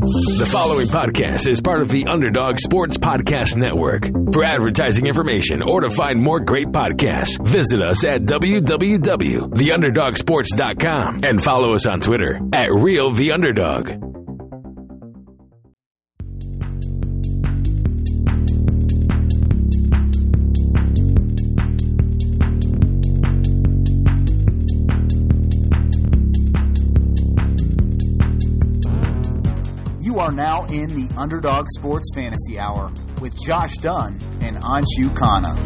The following podcast is part of the Underdog Sports Podcast Network. For advertising information or to find more great podcasts, visit us at www.theunderdogsports.com and follow us on Twitter at Real The Underdog. Are now in the Underdog Sports Fantasy Hour with Josh Dunn and Anshu Khanna.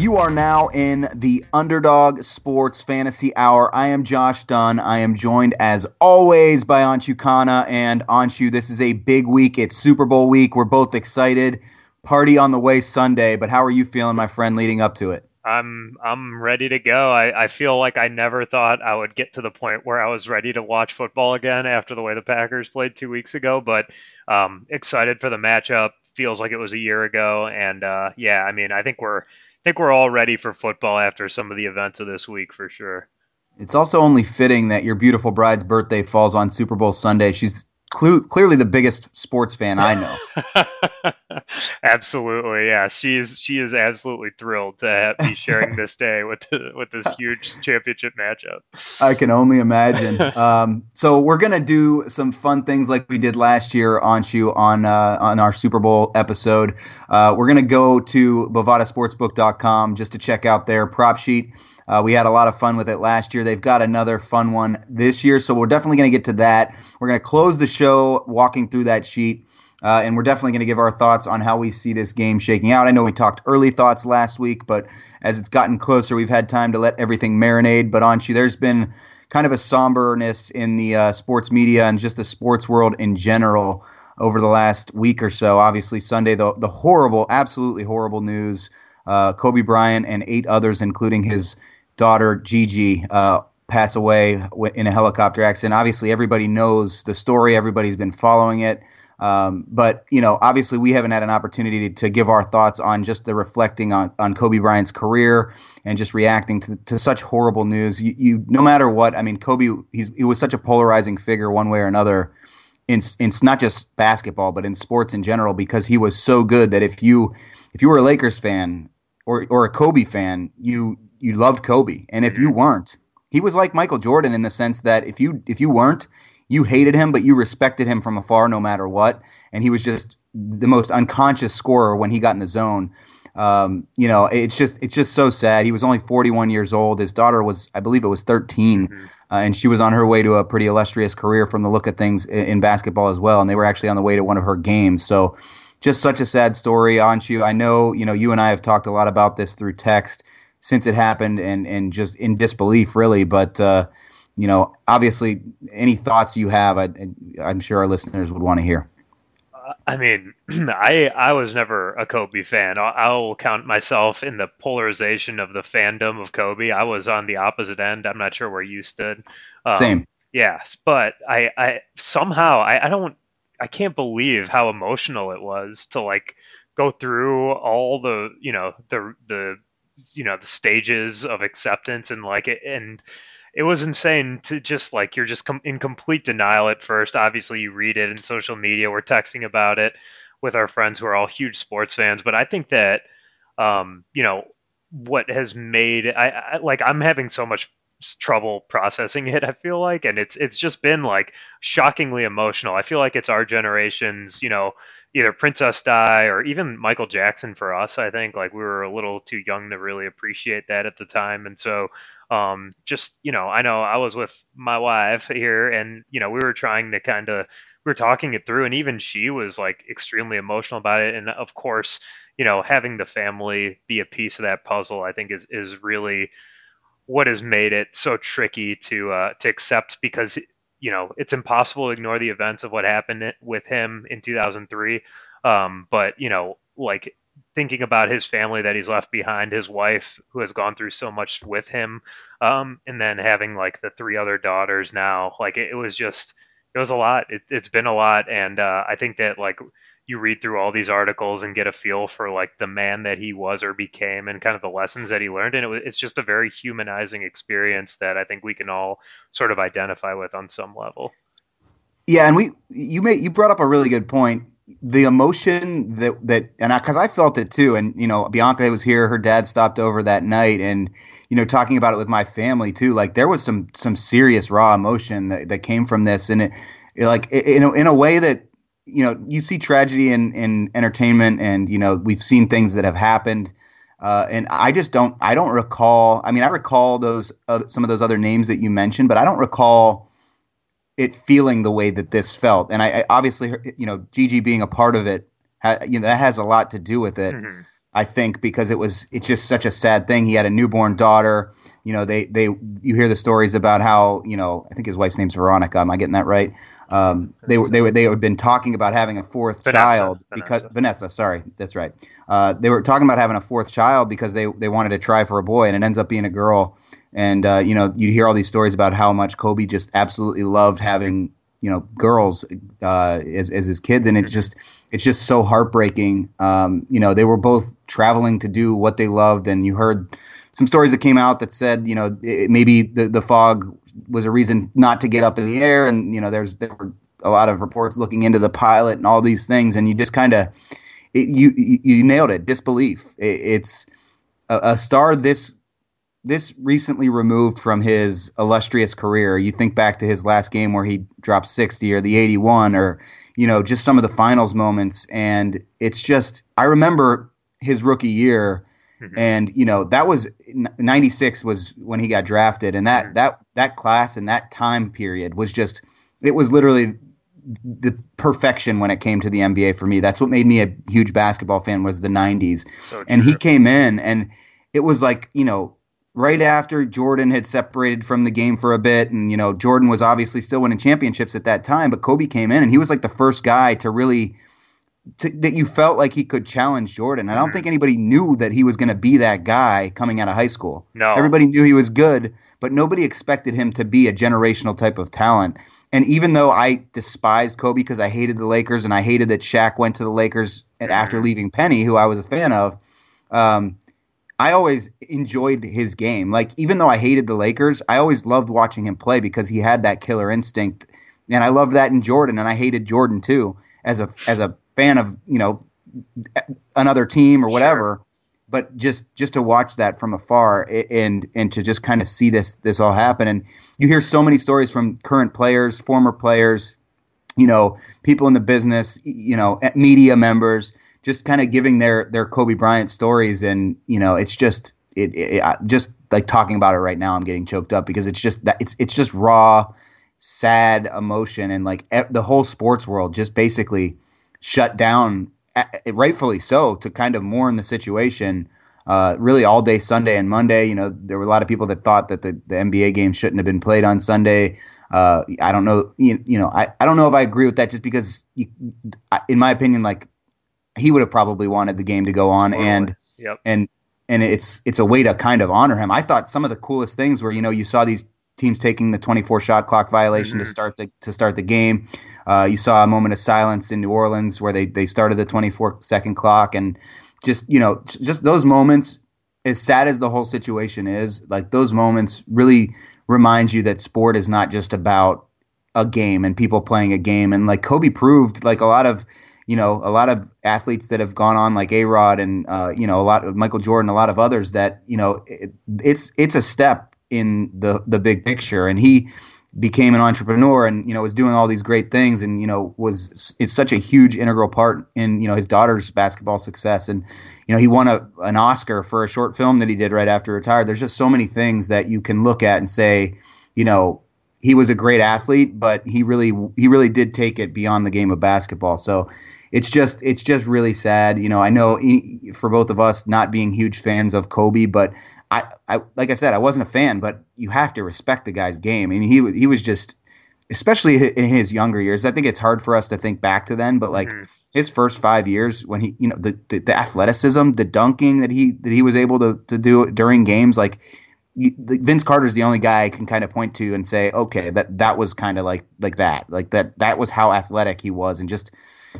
You are now in the Underdog Sports Fantasy Hour. I am Josh Dunn. I am joined as always by Anshu Khanna. And Anshu, this is a big week. It's Super Bowl week. We're both excited. Party on the way Sunday. But how are you feeling, my friend, leading up to it? I'm I'm ready to go. I, I feel like I never thought I would get to the point where I was ready to watch football again after the way the Packers played two weeks ago. But um, excited for the matchup. Feels like it was a year ago, and uh, yeah, I mean, I think we're I think we're all ready for football after some of the events of this week for sure. It's also only fitting that your beautiful bride's birthday falls on Super Bowl Sunday. She's clu- clearly the biggest sports fan I know. absolutely, yeah. She is. She is absolutely thrilled to be sharing this day with the, with this huge championship matchup. I can only imagine. um, so we're gonna do some fun things like we did last year on you on uh, on our Super Bowl episode. Uh, we're gonna go to bovadasportsbook.com just to check out their prop sheet. Uh, we had a lot of fun with it last year. They've got another fun one this year, so we're definitely going to get to that. We're going to close the show walking through that sheet, uh, and we're definitely going to give our thoughts on how we see this game shaking out. I know we talked early thoughts last week, but as it's gotten closer, we've had time to let everything marinate. But Anshu, there's been kind of a somberness in the uh, sports media and just the sports world in general over the last week or so. Obviously, Sunday, the, the horrible, absolutely horrible news. Uh, Kobe Bryant and eight others, including his daughter Gigi uh, pass away in a helicopter accident. Obviously, everybody knows the story. Everybody's been following it. Um, but you know, obviously, we haven't had an opportunity to, to, give our thoughts on just the reflecting on, on Kobe Bryant's career and just reacting to, to such horrible news. You, you, no matter what, I mean, Kobe, he's, he was such a polarizing figure, one way or another. In, in not just basketball, but in sports in general, because he was so good that if you if you were a Lakers fan or or a Kobe fan, you you loved Kobe, and if you Mm-hmm. weren't, he was like Michael Jordan in the sense that if you if you weren't, you hated him, but you respected him from afar no matter what, and he was just the most unconscious scorer when he got in the zone. Um, you know, it's just it's just so sad. He was only 41 years old. His daughter was, I believe, it was 13, Mhm. uh, and she was on her way to a pretty illustrious career from the look of things in, in basketball as well. And they were actually on the way to one of her games. So, just such a sad story, Anshu. I know, you know, you and I have talked a lot about this through text since it happened, and and just in disbelief, really. But uh, you know, obviously, any thoughts you have, I, I'm sure our listeners would want to hear. I mean, I I was never a Kobe fan. I'll, I'll count myself in the polarization of the fandom of Kobe. I was on the opposite end. I'm not sure where you stood. Um, Same. Yes, but I I somehow I, I don't I can't believe how emotional it was to like go through all the you know the the you know the stages of acceptance and like it and it was insane to just like you're just com- in complete denial at first. Obviously, you read it in social media. We're texting about it with our friends who are all huge sports fans. But I think that um, you know what has made I, I like I'm having so much trouble processing it. I feel like, and it's it's just been like shockingly emotional. I feel like it's our generation's you know either Princess Di or even Michael Jackson for us. I think like we were a little too young to really appreciate that at the time, and so um, just you know, I know I was with my wife here, and you know, we were trying to kind of we were talking it through, and even she was like extremely emotional about it. And of course, you know, having the family be a piece of that puzzle, I think is is really what has made it so tricky to uh, to accept because you know it's impossible to ignore the events of what happened with him in 2003. Um, but you know, like thinking about his family that he's left behind, his wife who has gone through so much with him, um, and then having like the three other daughters now, like it, it was just it was a lot. It, it's been a lot, and uh, I think that like you read through all these articles and get a feel for like the man that he was or became and kind of the lessons that he learned. And it, it's just a very humanizing experience that i think we can all sort of identify with on some level. Yeah and we you made you brought up a really good point. The emotion that that and I because I, I, felt it too. And you know bianca was here her dad stopped over that night and you know talking about it with my family too like there was some some serious raw emotion that, that came from this. And it, it like in a, in a way that you know, you see tragedy in, in entertainment, and you know, we've seen things that have happened. Uh, and I just don't, I don't recall. I mean, I recall those uh, some of those other names that you mentioned, but I don't recall it feeling the way that this felt. And I, I obviously, you know, Gigi being a part of it, ha, you know, that has a lot to do with it. Mm-hmm. I think because it was it's just such a sad thing. He had a newborn daughter. You know, they they you hear the stories about how you know I think his wife's name's Veronica. Am I getting that right? Um, they were they were they had been talking about having a fourth Vanessa, child because Vanessa. Vanessa. Sorry, that's right. Uh, they were talking about having a fourth child because they they wanted to try for a boy, and it ends up being a girl. And uh, you know, you hear all these stories about how much Kobe just absolutely loved having you know girls uh, as, as his kids, and it's just it's just so heartbreaking. Um, you know, they were both traveling to do what they loved, and you heard some stories that came out that said, you know, it, maybe the the fog was a reason not to get up in the air, and you know, there's there were a lot of reports looking into the pilot and all these things, and you just kind of you, you, you nailed it, disbelief. It, it's a, a star this this recently removed from his illustrious career. You think back to his last game where he dropped 60 or the 81 or you know just some of the finals moments and it's just I remember his rookie year Mm-hmm. And you know that was '96 was when he got drafted, and that mm-hmm. that that class and that time period was just it was literally the perfection when it came to the NBA for me. That's what made me a huge basketball fan was the '90s, so and he came in and it was like you know right after Jordan had separated from the game for a bit, and you know Jordan was obviously still winning championships at that time, but Kobe came in and he was like the first guy to really to, that you felt like he could challenge Jordan. I don't mm think anybody knew that he was going to be that guy coming out of high school. No, everybody knew he was good, but nobody expected him to be a generational type of talent. And even though I despised Kobe because I hated the Lakers and I hated that Shaq went to the Lakers mm after leaving Penny, who I was a fan of, um, I always enjoyed his game. Like even though I hated the Lakers, I always loved watching him play because he had that killer instinct, and I loved that in Jordan. And I hated Jordan too as a as a fan of you know another team or whatever. Sure. But just just to watch that from afar and and to just kind of see this this all happen and you hear so many stories from current players, former players, you know, people in the business, you know, media members, just kind of giving their their Kobe Bryant stories, and you know, it's just it, it, just like talking about it right now, I'm getting choked up because it's just that it's it's just raw, sad emotion, and like the whole sports world just basically shut down, rightfully so, to kind of mourn the situation. Uh, really, all day Sunday and Monday. You know, there were a lot of people that thought that the, the NBA game shouldn't have been played on Sunday. Uh, I don't know. You, you, know, I, I don't know if I agree with that. Just because, you, in my opinion, like he would have probably wanted the game to go on, totally. and yep. and and it's it's a way to kind of honor him. I thought some of the coolest things were, you know, you saw these teams taking the 24 shot clock violation mm-hmm. to start the to start the game. Uh, you saw a moment of silence in New Orleans where they they started the 24 second clock and just you know just those moments as sad as the whole situation is like those moments really remind you that sport is not just about a game and people playing a game and like Kobe proved like a lot of you know a lot of athletes that have gone on like A Rod and uh, you know a lot of Michael Jordan a lot of others that you know it, it's it's a step in the the big picture. And he became an entrepreneur and you know was doing all these great things and you know was it's such a huge integral part in you know his daughter's basketball success. And you know he won a an Oscar for a short film that he did right after retired. There's just so many things that you can look at and say you know he was a great athlete but he really he really did take it beyond the game of basketball. So it's just it's just really sad. You know I know for both of us not being huge fans of Kobe but I, I like I said, I wasn't a fan, but you have to respect the guy's game. I mean, he he was just, especially in his younger years. I think it's hard for us to think back to then, but like mm-hmm. his first five years when he, you know, the, the, the athleticism, the dunking that he that he was able to to do during games, like you, Vince Carter's the only guy I can kind of point to and say, okay, that that was kind of like like that, like that that was how athletic he was, and just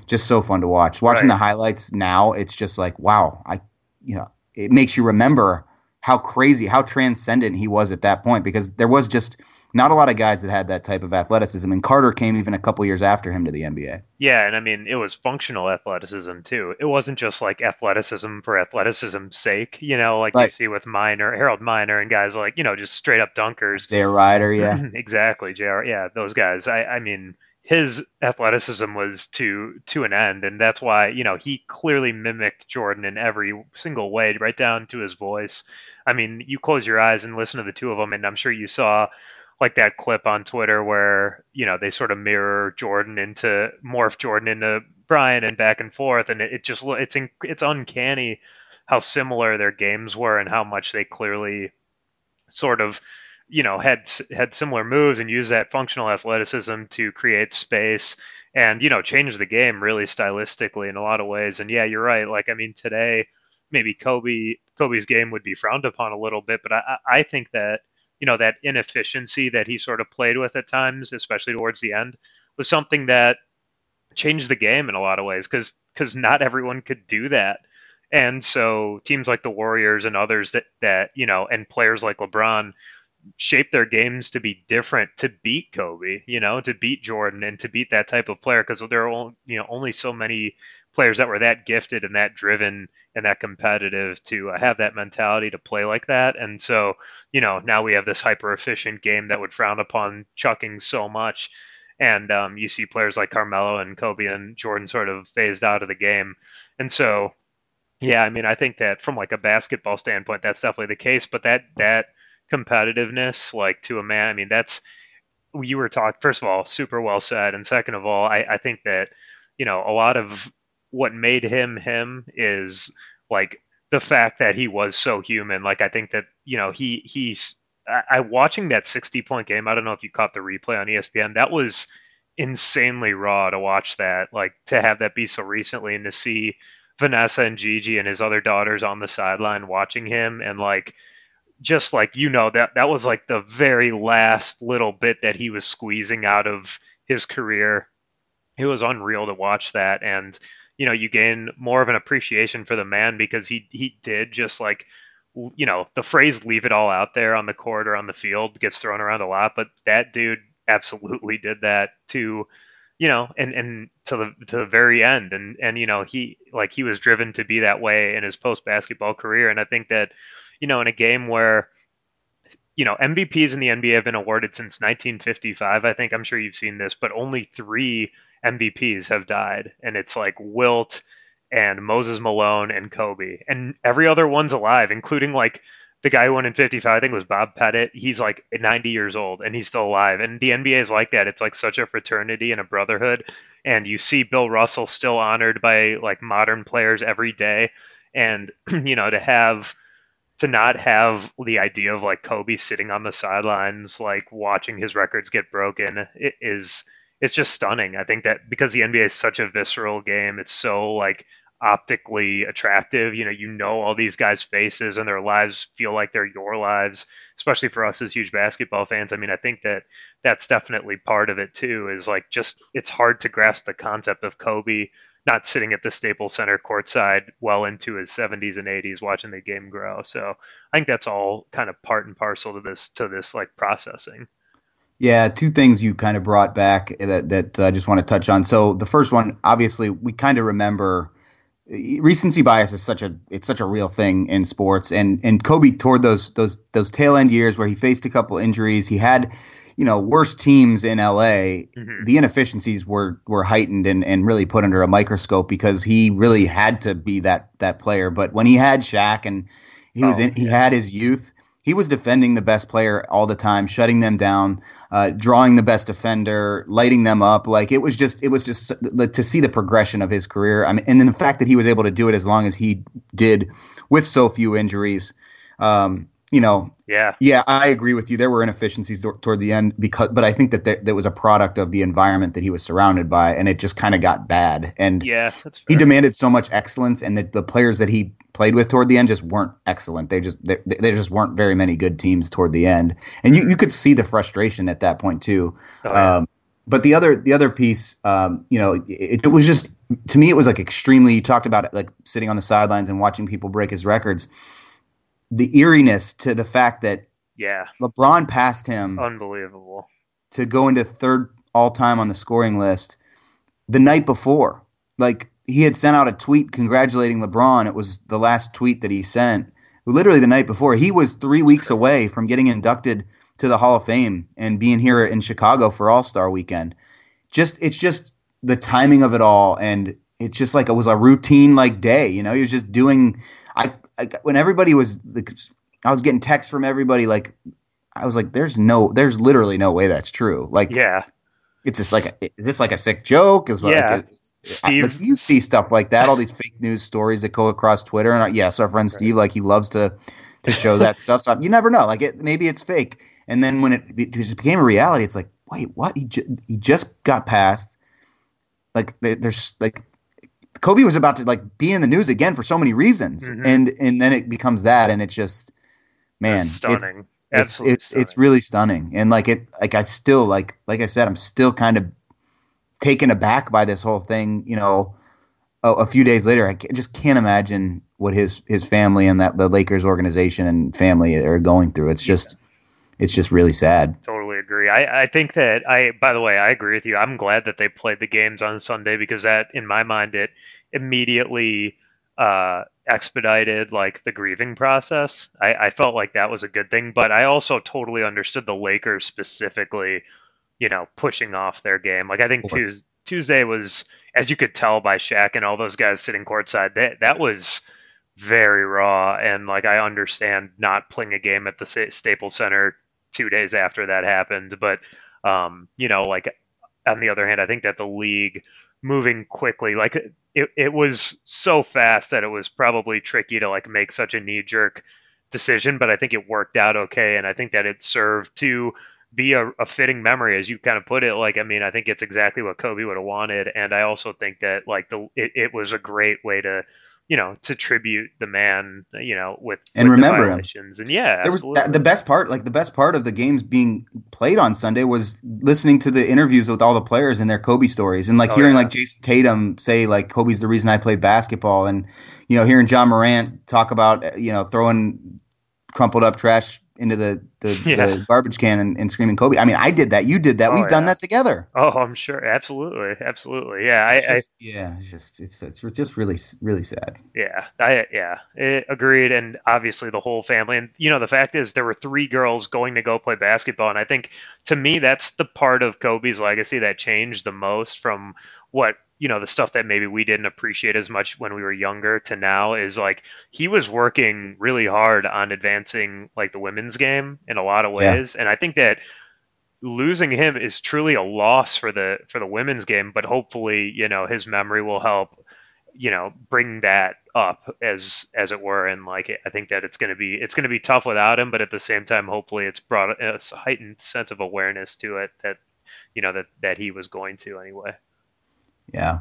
just so fun to watch. Watching Right. the highlights now, it's just like wow, I you know it makes you remember how crazy, how transcendent he was at that point because there was just not a lot of guys that had that type of athleticism, and Carter came even a couple years after him to the NBA. Yeah, and I mean, it was functional athleticism too. It wasn't just like athleticism for athleticism's sake, you know, like you see with Miner, Harold Miner, and guys like, you know, just straight up dunkers. Isaiah Rider, yeah, exactly, JR. Yeah, those guys. I, I mean, his athleticism was to to an end, and that's why you know he clearly mimicked Jordan in every single way, right down to his voice. I mean, you close your eyes and listen to the two of them, and I'm sure you saw like that clip on Twitter where you know they sort of mirror Jordan into morph Jordan into Bryant and back and forth, and it, it just it's it's uncanny how similar their games were and how much they clearly sort of you know had had similar moves and used that functional athleticism to create space and you know change the game really stylistically in a lot of ways. And yeah you're right. Like i mean today maybe kobe kobe's game would be frowned upon a little bit but i I think that you know that inefficiency that he sort of played with at times especially towards the end was something that changed the game in a lot of ways because because not everyone could do that. And so teams like the warriors and others that that you know and players like lebron shape their games to be different to beat Kobe, you know, to beat Jordan and to beat that type of player because there are only, you know only so many players that were that gifted and that driven and that competitive to uh, have that mentality to play like that. And so, you know, now we have this hyper efficient game that would frown upon chucking so much. And um, you see players like Carmelo and Kobe and Jordan sort of phased out of the game. And so, yeah, I mean, I think that from like a basketball standpoint, that's definitely the case. But that that competitiveness, like to a man, I mean, that's you were talking. First of all, super well said, and second of all, I, I think that you know a lot of what made him him is like the fact that he was so human. Like I think that you know he he's I, I watching that 60 point game. I don't know if you caught the replay on ESPN. That was insanely raw to watch that. Like to have that be so recently and to see Vanessa and Gigi and his other daughters on the sideline watching him and like just like you know that that was like the very last little bit that he was squeezing out of his career. It was unreal to watch that. And you know you gain more of an appreciation for the man because he he did just like you know the phrase leave it all out there on the court or on the field gets thrown around a lot. But that dude absolutely did that to you know and and to the to the very end. And and you know he like he was driven to be that way in his post basketball career. And I think that you know in a game where you know MVPs in the NBA have been awarded since 1955 I think. I'm sure you've seen this but only 3 MVPs have died and it's like Wilt and Moses Malone and Kobe. And every other one's alive including like the guy who won in 55 I think it was Bob Pettit. He's like 90 years old and he's still alive. And the NBA is like that. It's like such a fraternity and a brotherhood. And you see Bill Russell still honored by like modern players every day. And you know to have to not have the idea of like Kobe sitting on the sidelines like watching his records get broken it is it's just stunning. I think that because the NBA is such a visceral game, it's so like optically attractive. You know, you know all these guys' faces and their lives feel like they're your lives, especially for us as huge basketball fans. I mean, I think that that's definitely part of it too. Is like just it's hard to grasp the concept of Kobe not sitting at the Staples Center courtside well into his 70s and 80s watching the game grow. So I think that's all kind of part and parcel to this to this like processing. Yeah, two things you kind of brought back that that uh, I just want to touch on. So the first one, obviously, we kind of remember eh, recency bias is such a it's such a real thing in sports, and and Kobe toward those those those tail end years where he faced a couple injuries, he had you know worst teams in LA. Mhm. The inefficiencies were were heightened and and really put under a microscope because he really had to be that that player. But when he had Shaq and he was Oh, in, he had his youth he was defending the best player all the time, shutting them down, uh, drawing the best defender, lighting them up. Like it was just, it was just to see the progression of his career. I mean, and then the fact that he was able to do it as long as he did with so few injuries. Um, you know, Yeah. yeah, I agree with you. There were inefficiencies toward the end because, but I think that that, that was a product of the environment that he was surrounded by, and it just kind of got bad. And Yeah. He demanded so much excellence, and the, the players that he played with toward the end just weren't excellent. They just they, there just weren't very many good teams toward the end, and you, you could see the frustration at that point too. Oh, yeah. Um, but the other the other piece, um, you know, it, it was just to me, it was like extremely. You talked about it, like sitting on the sidelines and watching people break his records. The eeriness to the fact that yeah, LeBron passed him, unbelievable, to go into third all time on the scoring list the night before. Like he had sent out a tweet congratulating LeBron. It was the last tweet that he sent, literally the night before. He was three weeks away from getting inducted to the Hall of Fame and being here in Chicago for All Star Weekend. Just it's just the timing of it all, and it's just like it was a routine like day. You know, he was just doing. I, I when everybody was, like, I was getting texts from everybody like, I was like, there's no, there's literally no way that's true. Like, yeah, it's just like, a, is this like a sick joke? Is like, yeah. A, Steve, I, like you see stuff like that, all these fake news stories that go across Twitter, and uh, yes, our friend right. Steve, like he loves to to show that stuff. So you never know. Like it, maybe it's fake, and then when it, it became a reality, it's like, wait, what? He ju- he just got passed. Like there's like Kobe was about to like be in the news again for so many reasons, mm-hmm. and and then it becomes that, and it's just man, stunning. It's, it's it's, it's really stunning, and like it, like I still like like I said, I'm still kind of taken aback by this whole thing. You know, a, a few days later, I just can't imagine what his his family and that the Lakers organization and family are going through. It's just it's just really sad. Totally agree. I, I think that I by the way, I agree with you. I'm glad that they played the games on Sunday because that in my mind it immediately uh, expedited like the grieving process. I, I felt like that was a good thing, but I also totally understood the Lakers specifically you know, pushing off their game. Like I think Tuesday, Tuesday was, as you could tell by Shaq and all those guys sitting courtside, that that was very raw. And like I understand not playing a game at the Staples Center two days after that happened, but um, you know, like on the other hand, I think that the league moving quickly, like it, it was so fast that it was probably tricky to like make such a knee jerk decision, but I think it worked out okay, and I think that it served to be a, a, fitting memory, as you kind of put it. Like, I mean, I think it's exactly what Kobe would have wanted, and I also think that like the it, it was a great way to, you know, to tribute the man, you know, with and with remember him. And yeah, there was that, the best part. Like the best part of the games being played on Sunday was listening to the interviews with all the players and their Kobe stories, and like oh, hearing yeah. like Jayson Tatum say like Kobe's the reason I played basketball, and you know hearing Ja Morant talk about you know throwing crumpled up trash into the the, yeah. the garbage can and, and, screaming Kobe. I mean, I did that. You did that. Oh, We've yeah. done that together. Oh, I'm sure. Absolutely, absolutely. Yeah, I, just, I, yeah. It's just it's it's just really really sad. Yeah, I yeah it, agreed. And obviously the whole family. And you know the fact is there were three girls going to go play basketball, and I think to me that's the part of Kobe's legacy that changed the most from what you know the stuff that maybe we didn't appreciate as much when we were younger to now is like he was working really hard on advancing like the women's game in a lot of ways. Yeah. and i think that losing him is truly a loss for the for the women's game but hopefully you know his memory will help you know bring that up as as it were. And like i think that it's going to be it's going to be tough without him but at the same time hopefully it's brought a heightened sense of awareness to it that you know that that he was going to anyway yeah.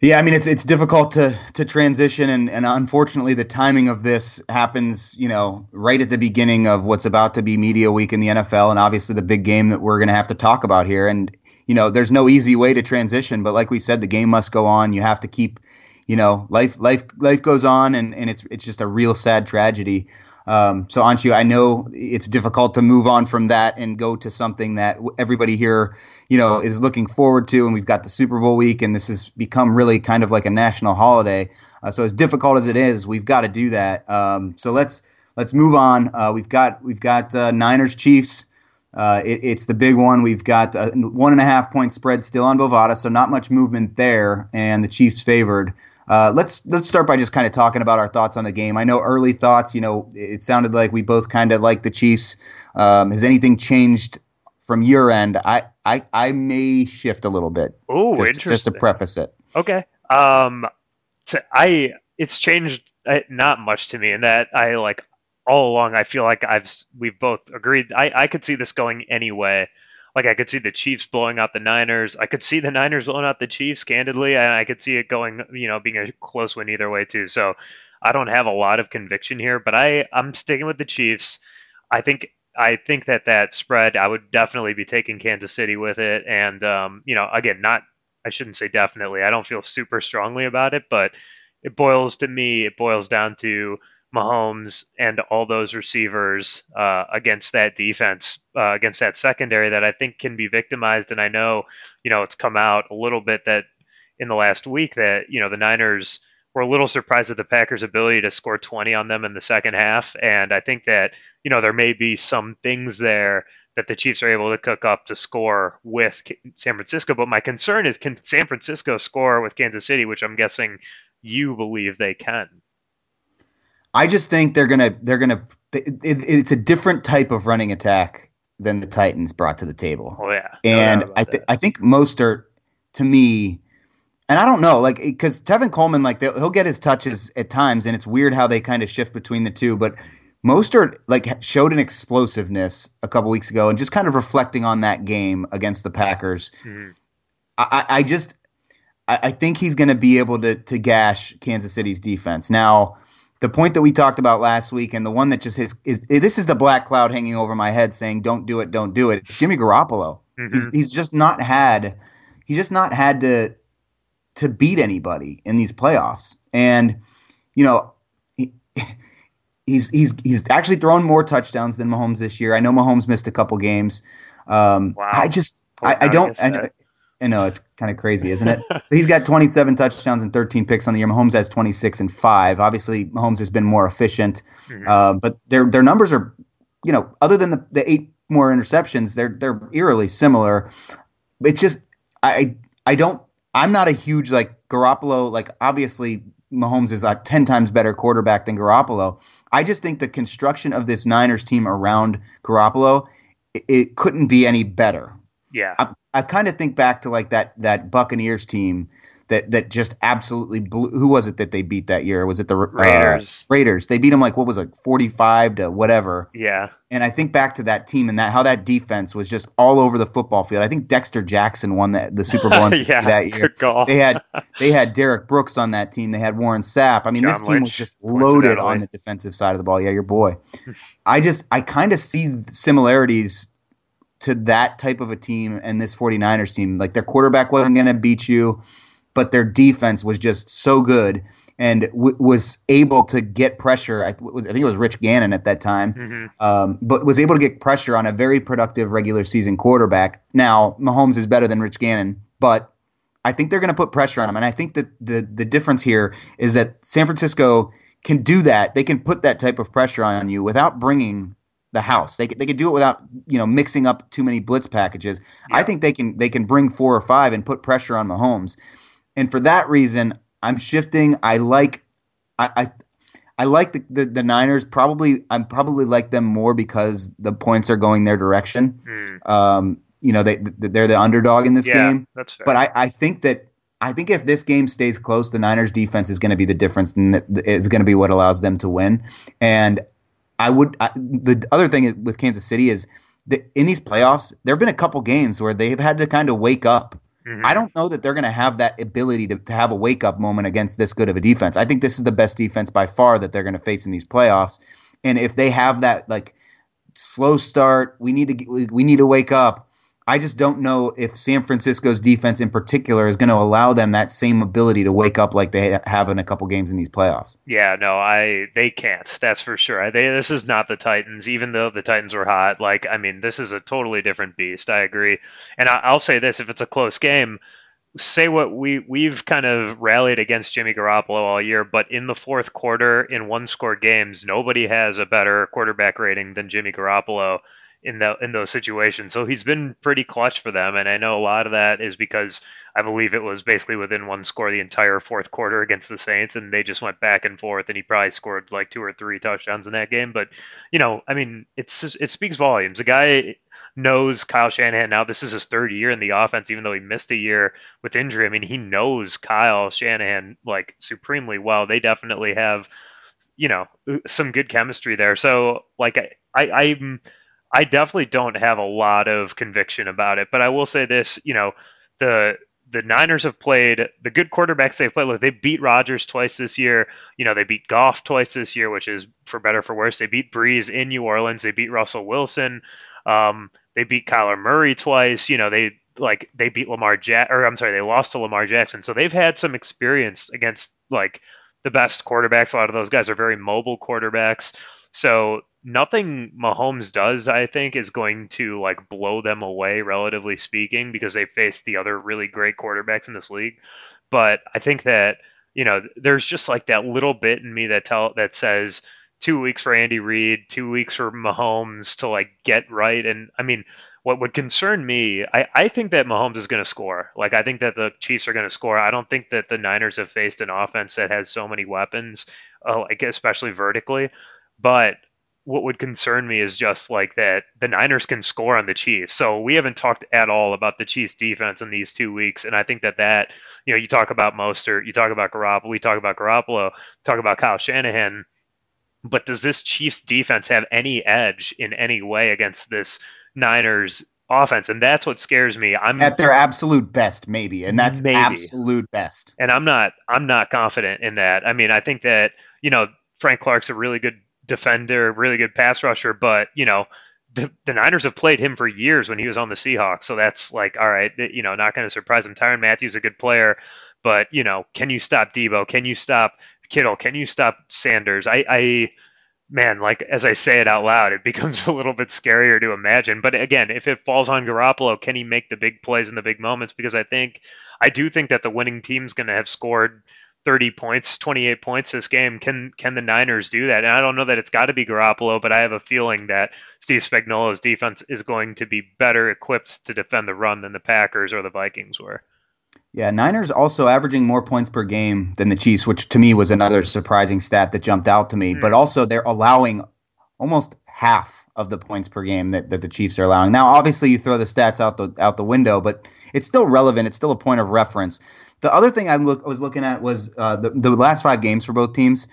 Yeah, I mean it's it's difficult to to transition and, and unfortunately the timing of this happens, you know, right at the beginning of what's about to be media week in the NFL and obviously the big game that we're gonna have to talk about here. And, you know, there's no easy way to transition, but like we said, the game must go on. You have to keep, you know, life life life goes on and, and it's it's just a real sad tragedy. Um, so Anshu, I know it's difficult to move on from that and go to something that everybody here, you know, is looking forward to. And we've got the Super Bowl week, and this has become really kind of like a national holiday. Uh, so as difficult as it is, we've got to do that. Um, so let's let's move on. Uh, we've got we've got uh, Niners Chiefs. Uh, it, it's the big one. We've got a one and a half point spread still on Bovada, so not much movement there, and the Chiefs favored. Uh, let's let's start by just kind of talking about our thoughts on the game. I know early thoughts. You know, it sounded like we both kind of like the Chiefs. Um, has anything changed from your end? I I, I may shift a little bit. Oh, interesting. Just to preface it. Okay. Um, to, I it's changed uh, not much to me in that I like all along. I feel like I've we've both agreed. I I could see this going anyway. Like I could see the Chiefs blowing out the Niners. I could see the Niners blowing out the Chiefs, candidly, and I could see it going, you know, being a close win either way too. So I don't have a lot of conviction here, but I I'm sticking with the Chiefs. I think I think that that spread I would definitely be taking Kansas City with it, and um, you know, again, not I shouldn't say definitely. I don't feel super strongly about it, but it boils to me. It boils down to Mahomes and all those receivers uh, against that defense, uh, against that secondary that I think can be victimized. And I know, you know, it's come out a little bit that in the last week that you know the Niners were a little surprised at the Packers' ability to score 20 on them in the second half, and I think that you know there may be some things there that the Chiefs are able to cook up to score with San Francisco. But my concern is can San Francisco score with Kansas City, which I'm guessing you believe they can. I just think they're gonna they're gonna it, it, it's a different type of running attack than the Titans brought to the table. Oh yeah, and I th- I think Mostert to me and I don't know, like, because Tevin Coleman, like, he'll get his touches at times, and it's weird how they kind of shift between the two. But Mostert, like, showed an explosiveness a couple weeks ago, and just kind of reflecting on that game against the Packers, mm-hmm. I, I, just, I, I think he's going to be able to to gash Kansas City's defense. Now, the point that we talked about last week, and the one that just is, is this is the black cloud hanging over my head, saying, "Don't do it, don't do it." It's Jimmy Garoppolo. Mm-hmm. He's he's just not had, he's just not had to to beat anybody in these playoffs. And you know, he, he's he's he's actually thrown more touchdowns than Mahomes this year. I know Mahomes missed a couple games. Um, wow. I just I, I, don't. I, I, know it's kind of crazy, isn't it? so he's got 27 touchdowns and 13 picks on the year. Mahomes has 26 and five. Obviously, Mahomes has been more efficient, mm-hmm. uh, but their their numbers are, you know, other than the, the eight more interceptions, they're they're eerily similar. It's just I I don't I'm not a huge like Garoppolo. Like obviously, Mahomes is a ten times better quarterback than Garoppolo. I just think the construction of this Niners team around Garoppolo, it, it couldn't be any better. Yeah, I, I kind of think back to like that that Buccaneers team that that just absolutely blew. Who was it that they beat that year? Was it the uh, Raiders? Raiders. They beat them like what was it, forty five to whatever. Yeah. And I think back to that team and that how that defense was just all over the football field. I think Dexter Jackson won the, the Super Bowl yeah, that year. They had they had Derrick Brooks on that team. They had Warren Sapp. I mean, John this team Lynch, was just loaded on the defensive side of the ball. Yeah, your boy. I just I kind of see similarities to that type of a team and this 49ers team. Like their quarterback wasn't going to beat you but their defense was just so good and w- was able to get pressure. I, th- I, think it was Rich Gannon at that time, mm-hmm. um, but was able to get pressure on a very productive regular season quarterback. Now Mahomes is better than Rich Gannon, but I think they're going to put pressure on him, and I think that the the difference here is that San Francisco can do that. They can put that type of pressure on you without bringing the house. They they can do it without you know mixing up too many blitz packages. Yeah. I think they can they can bring four or five and put pressure on Mahomes. And for that reason, I'm shifting. I like I I, I like the, the, the Niners. Probably I'm probably like them more because the points are going their direction. Mm. Um, you know they they're the underdog in this yeah, game. That's fair. But I, I think that I think if this game stays close, the Niners defense is going to be the difference and is going to be what allows them to win. And I would I, the other thing is, with Kansas City is that in these playoffs, there have been a couple games where they've had to kind of wake up Mm-hmm. I don't know that they're going to have that ability to, to have a wake up moment against this good of a defense. I think this is the best defense by far that they're going to face in these playoffs. And if they have that like slow start, we need to we need to wake up. I just don't know if San Francisco's defense in particular is going to allow them that same ability to wake up like they have in a couple games in these playoffs. Yeah, no, I they can't. That's for sure. They, this is not the Titans, even though the Titans were hot. Like, I mean, this is a totally different beast. I agree, and I, I'll say this: if it's a close game, say what we we've kind of rallied against Jimmy Garoppolo all year, but in the fourth quarter in one score games, nobody has a better quarterback rating than Jimmy Garoppolo in the in those situations. So he's been pretty clutch for them, and I know a lot of that is because I believe it was basically within one score the entire fourth quarter against the Saints, and they just went back and forth, and he probably scored like two or three touchdowns in that game. But you know, I mean, it's it speaks volumes. The guy knows Kyle Shanahan now. This is his third year in the offense, even though he missed a year with injury. I mean, he knows Kyle Shanahan like supremely well. They definitely have, you know, some good chemistry there. So like I, I I'm I definitely don't have a lot of conviction about it, but I will say this: you know, the the Niners have played the good quarterbacks they've played. Look, they beat Rodgers twice this year. You know, they beat Goff twice this year, which is for better for worse. They beat Brees in New Orleans. They beat Russell Wilson. Um, they beat Kyler Murray twice. You know, they like they beat Lamar Jack or I'm sorry, they lost to Lamar Jackson. So they've had some experience against like the best quarterbacks. A lot of those guys are very mobile quarterbacks. So nothing Mahomes does, I think, is going to like blow them away, relatively speaking, because they faced the other really great quarterbacks in this league. But I think that you know, there's just like that little bit in me that tell that says two weeks for Andy Reid, two weeks for Mahomes to like get right. And I mean, what would concern me, I, I think that Mahomes is going to score. Like, I think that the Chiefs are going to score. I don't think that the Niners have faced an offense that has so many weapons, uh, like especially vertically. But what would concern me is just like that the Niners can score on the Chiefs. So we haven't talked at all about the Chiefs defense in these two weeks, and I think that that you know you talk about Mostert, you talk about Garoppolo, we talk about Garoppolo, talk about Kyle Shanahan, but does this Chiefs defense have any edge in any way against this Niners offense? And that's what scares me. I'm at their absolute best, maybe, and that's maybe. absolute best. And I'm not I'm not confident in that. I mean, I think that you know Frank Clark's a really good defender, really good pass rusher, but you know, the, the Niners have played him for years when he was on the Seahawks. So that's like, all right, you know, not going to surprise him. Tyrann Mathieu's a good player, but you know, can you stop Deebo? Can you stop Kittle? Can you stop Sanders? I, I, man, like as I say it out loud, it becomes a little bit scarier to imagine. But again, if it falls on Garoppolo, can he make the big plays in the big moments? Because I think, I do think that the winning team's going to have scored 30 points, 28 points this game. Can can the Niners do that? And I don't know that it's got to be Garoppolo, but I have a feeling that Steve Spagnuolo's defense is going to be better equipped to defend the run than the Packers or the Vikings were. Yeah, Niners also averaging more points per game than the Chiefs, which to me was another surprising stat that jumped out to me. Mm. But also they're allowing almost half of the points per game that, that the Chiefs are allowing. Now, obviously, you throw the stats out the out the window, but it's still relevant. It's still a point of reference. The other thing I look was looking at was uh, the the last five games for both teams.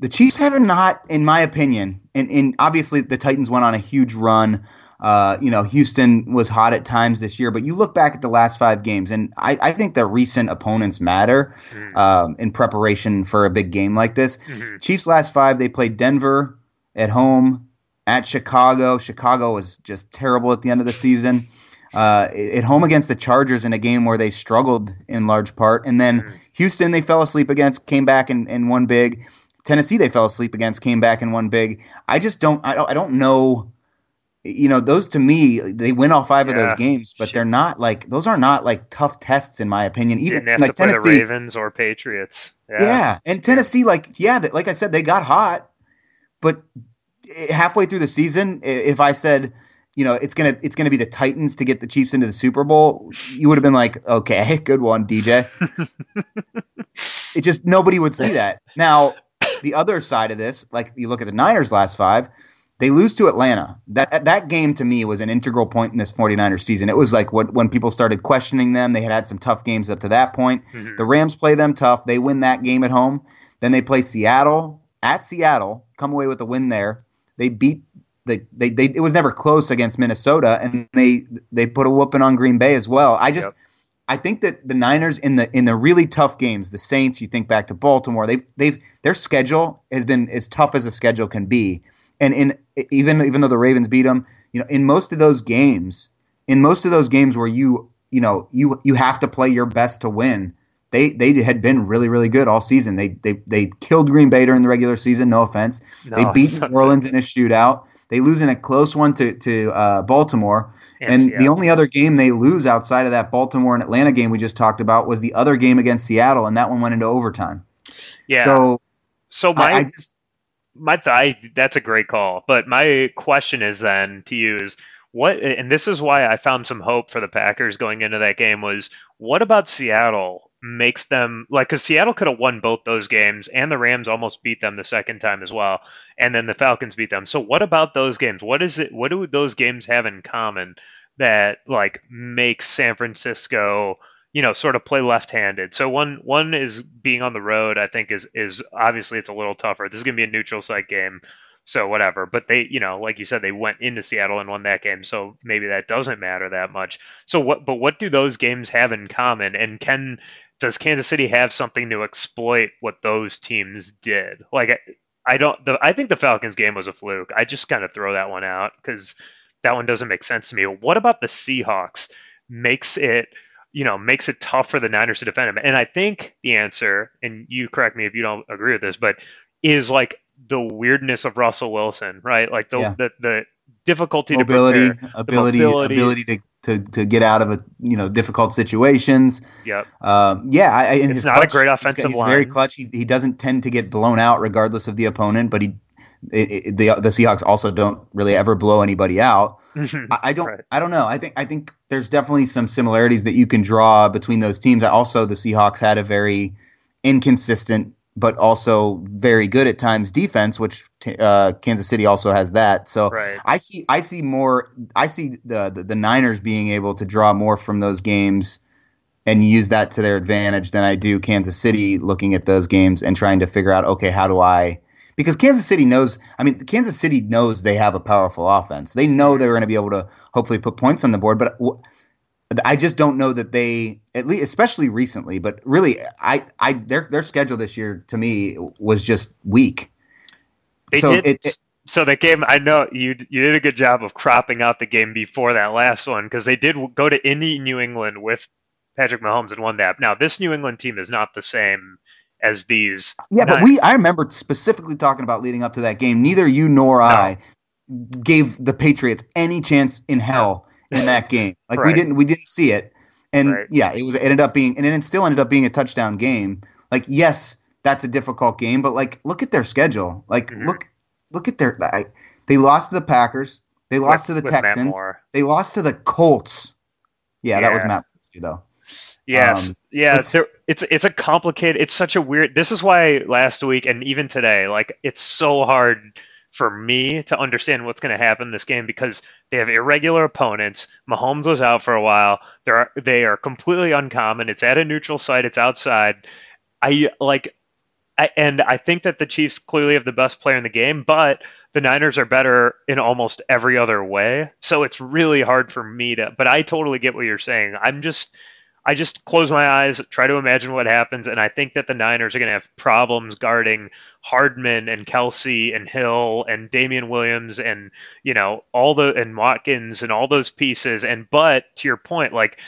The Chiefs have not, in my opinion, and, and obviously the Titans went on a huge run. Uh, you know, Houston was hot at times this year, but you look back at the last five games, and I, I think the recent opponents matter mm-hmm. um, in preparation for a big game like this. Mm-hmm. Chiefs last five, they played Denver at home, at Chicago. Chicago was just terrible at the end of the season uh, at home against the Chargers in a game where they struggled in large part. And then mm-hmm. Houston, they fell asleep against, came back and, and won big. Tennessee, they fell asleep against, came back and won big. I just don't, I don't, I don't know. You know, those to me, they win all five yeah. of those games, but they're not like those are not like tough tests in my opinion. Even like Tennessee, Ravens or Patriots. Yeah. yeah, and Tennessee, like yeah, like I said, they got hot, but halfway through the season, if I said you know it's gonna it's gonna be the Titans to get the Chiefs into the Super Bowl, you would have been like, okay, good one, DJ. it just nobody would see that. Now, the other side of this, like you look at the Niners last five, they lose to Atlanta. That that game to me was an integral point in this 49ers season. It was like what when people started questioning them, they had had some tough games up to that point. Mm-hmm. The Rams play them tough. They win that game at home. Then they play Seattle at Seattle, come away with a win there. They beat they, they, they it was never close against Minnesota, and they they put a whooping on Green Bay as well. I just. Yep. I think that the Niners in the in the really tough games, the Saints, you think back to Baltimore, they've they've their schedule has been as tough as a schedule can be. And in even even though the Ravens beat them, you know, in most of those games, in most of those games where you you know you you have to play your best to win, they they had been really really good all season. They they they killed Green Bay during the regular season. No offense. No. They beat New Orleans in a shootout. They lose in a close one to to uh, Baltimore. And, and the only other game they lose outside of that Baltimore and Atlanta game we just talked about was the other game against Seattle, and that one went into overtime. Yeah. So so my I, I just, my th- that's a great call. But my question is then to you is what and this is why I found some hope for the Packers going into that game was what about Seattle makes them like because Seattle could have won both those games, and the Rams almost beat them the second time as well, and then the Falcons beat them. So what about those games? What is it? What do those games have in common that like makes San Francisco? you know sort of play left-handed so one one is being on the road i think is is obviously it's a little tougher this is going to be a neutral site game so whatever. But they, you know, like you said, they went into Seattle and won that game, so maybe that doesn't matter that much. So what? But what do those games have in common? And can does Kansas City have something to exploit what those teams did? Like I, I don't. The, I think the Falcons game was a fluke. I just kind of throw that one out because that one doesn't make sense to me. What about the Seahawks? makes it you know makes it tough for the Niners to defend him. And I think the answer, and you correct me if you don't agree with this, but is like the weirdness of Russell Wilson, right? Like the Yeah. the, the difficulty mobility, to prepare, ability, mobility. ability to, to, to get out of a you know difficult situations. Yep. Um, yeah, I, I- and It's not a clutch, great he's- offensive he's, very clutch. He, he doesn't tend to get blown out regardless of the opponent, but he it, it- the the Seahawks also don't really ever blow anybody out. I, I don't Right. I don't know. I think I think there's definitely some similarities that you can draw between those teams. Also, the Seahawks had a very inconsistent but also very good at times defense, which uh, Kansas City also has that. So Right. I see I see more I see the, the the Niners being able to draw more from those games and use that to their advantage than I do Kansas City looking at those games and trying to figure out okay how do I because Kansas City knows I mean Kansas City knows they have a powerful offense. They know they're going to be able to hopefully put points on the board but w- I just don't know that they at least especially recently but really I I their their schedule this year to me was just weak. They so did, it, it so the game I know you you did a good job of cropping out the game before that last one because they did go to Indy, New England with Patrick Mahomes and won that. Now this New England team is not the same as these. Yeah, but we I remember specifically talking about leading up to that game. Neither you nor I gave the Patriots any chance in hell in that game. Like we didn't we didn't see it. And Right. yeah, it was it ended up being and it still ended up being a touchdown game. Like yes, that's a difficult game, but like look at their schedule. Like Mhm. look look at their I, they lost to the Packers. They lost with- to the Texans. They lost to the Colts. Yeah, that was Yeah. Matt though. Yes, Um, yeah. it's- It's, it's it's a complicated. It's such a weird. This is why last week and even today, like it's so hard for me to understand what's going to happen this game because they have irregular opponents. Mahomes was out for a while. They're they are completely uncommon. It's at a neutral site. It's outside. I like, I, and I think that the Chiefs clearly have the best player in the game, but the Niners are better in almost every other way. So it's really hard for me to. But I totally get what you're saying. I'm just. I just close my eyes, try to imagine what happens, and I think that the Niners are going to have problems guarding Hardman and Kelce and Hill and Damien Williams and you know all the and Watkins and all those pieces. And but to your point, like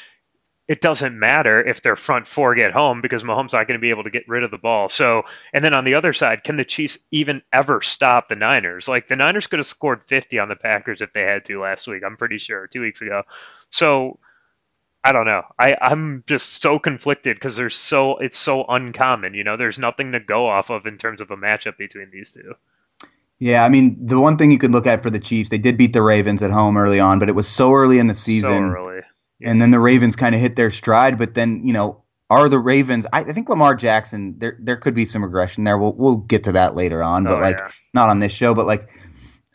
it doesn't matter if their front four get home because Mahomes not going to be able to get rid of the ball. So, and then on the other side, can the Chiefs even ever stop the Niners? Like the Niners could have scored 50 on the Packers if they had to last week. I'm pretty sure two weeks ago. So I don't know. I, I'm just so conflicted because there's so it's so uncommon. You know, there's nothing to go off of in terms of a matchup between these two. Yeah, I mean, the one thing you could look at for the Chiefs, they did beat the Ravens at home early on, but it was so early in the season. So early. and then the Ravens kind of hit their stride. But then, you know, are the Ravens? I, I think Lamar Jackson. There, there could be some regression there. We'll, we'll get to that later on, but Oh, like yeah. not on this show. But like,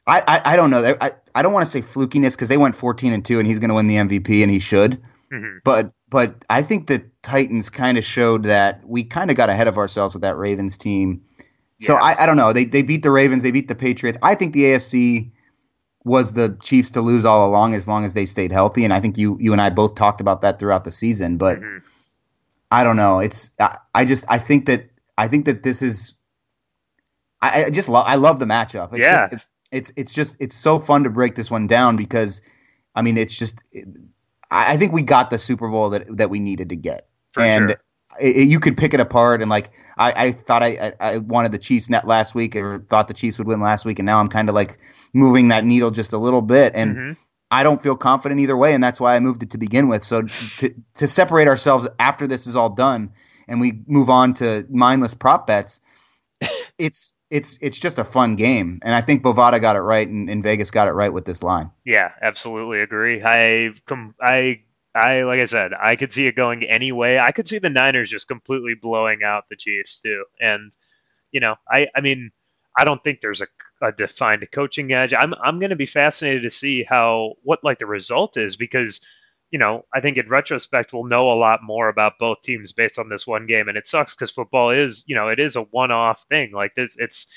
I, I, I don't know. I, I don't want to say flukiness because they went 14 and two, and he's going to win the MVP, and he should. Mhm. But, but I think the Titans kind of showed that we kind of got ahead of ourselves with that Ravens team. So Yeah. I, I don't know. They, they beat the Ravens. They beat the Patriots. I think the AFC was the Chiefs to lose all along as long as they stayed healthy. And I think you you and I both talked about that throughout the season. But Mhm. I don't know. It's I, I just I think that I think that this is I, I just love I love the matchup. It's Yeah. just, it's it's just it's so fun to break this one down because I mean it's just I, I think we got the Super Bowl that that we needed to get. For and sure. it, you could pick it apart and like I, I thought I, I I wanted the Chiefs net last week or thought the Chiefs would win last week and now I'm kind of like moving that needle just a little bit and Mhm. I don't feel confident either way and that's why I moved it to begin with so to to separate ourselves after this is all done and we move on to mindless prop bets it's it's it's just a fun game and I think Bovada got it right and, and Vegas got it right with this line Yeah, absolutely agree. I com- I I like I said, I could see it going any way. I could see the Niners just completely blowing out the Chiefs too. And you know, I I mean, I don't think there's a, a defined coaching edge. I'm I'm going to be fascinated to see how what like the result is because you know, I think in retrospect we'll know a lot more about both teams based on this one game. And it sucks cuz football is, you know, it is a one-off thing. Like this it's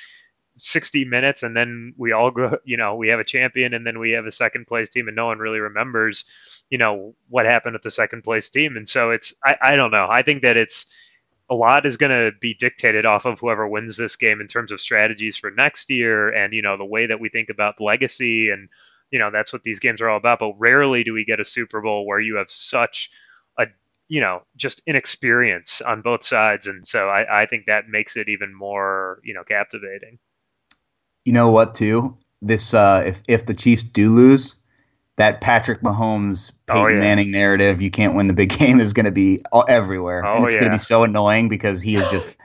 60 minutes and then we all go you know we have a champion and then we have a second place team and no one really remembers you know what happened with the second place team. And so it's i, I don't know. I think that it's a lot is going to be dictated off of whoever wins this game in terms of strategies for next year and you know the way that we think about legacy and you know that's what these games are all about. But rarely do we get a Super Bowl where you have such a you know just inexperience on both sides, and so I, I think that makes it even more you know captivating. You know what? Too this uh, if if the Chiefs do lose, that Patrick Mahomes Peyton oh, yeah. Manning narrative, you can't win the big game, is going to be all, everywhere, oh, and it's yeah. going to be so annoying because he is just.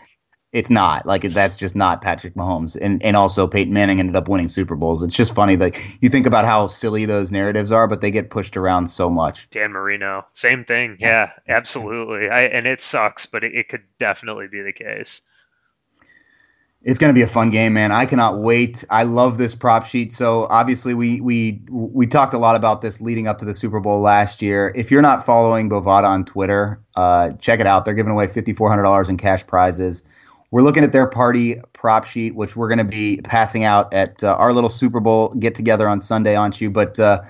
It's not like that's just not Patrick Mahomes, and and also Peyton Manning ended up winning Super Bowls. It's just funny that you think about how silly those narratives are, but they get pushed around so much. Dan Marino, same thing. Yeah, absolutely. I, and it sucks, but it, it could definitely be the case. It's going to be a fun game, man. I cannot wait. I love this prop sheet. So obviously, we we we talked a lot about this leading up to the Super Bowl last year. If you're not following Bovada on Twitter, uh, check it out. They're giving away fifty four hundred dollars in cash prizes. We're looking at their party prop sheet, which we're going to be passing out at uh, our little Super Bowl get together on Sunday, aren't you? But uh,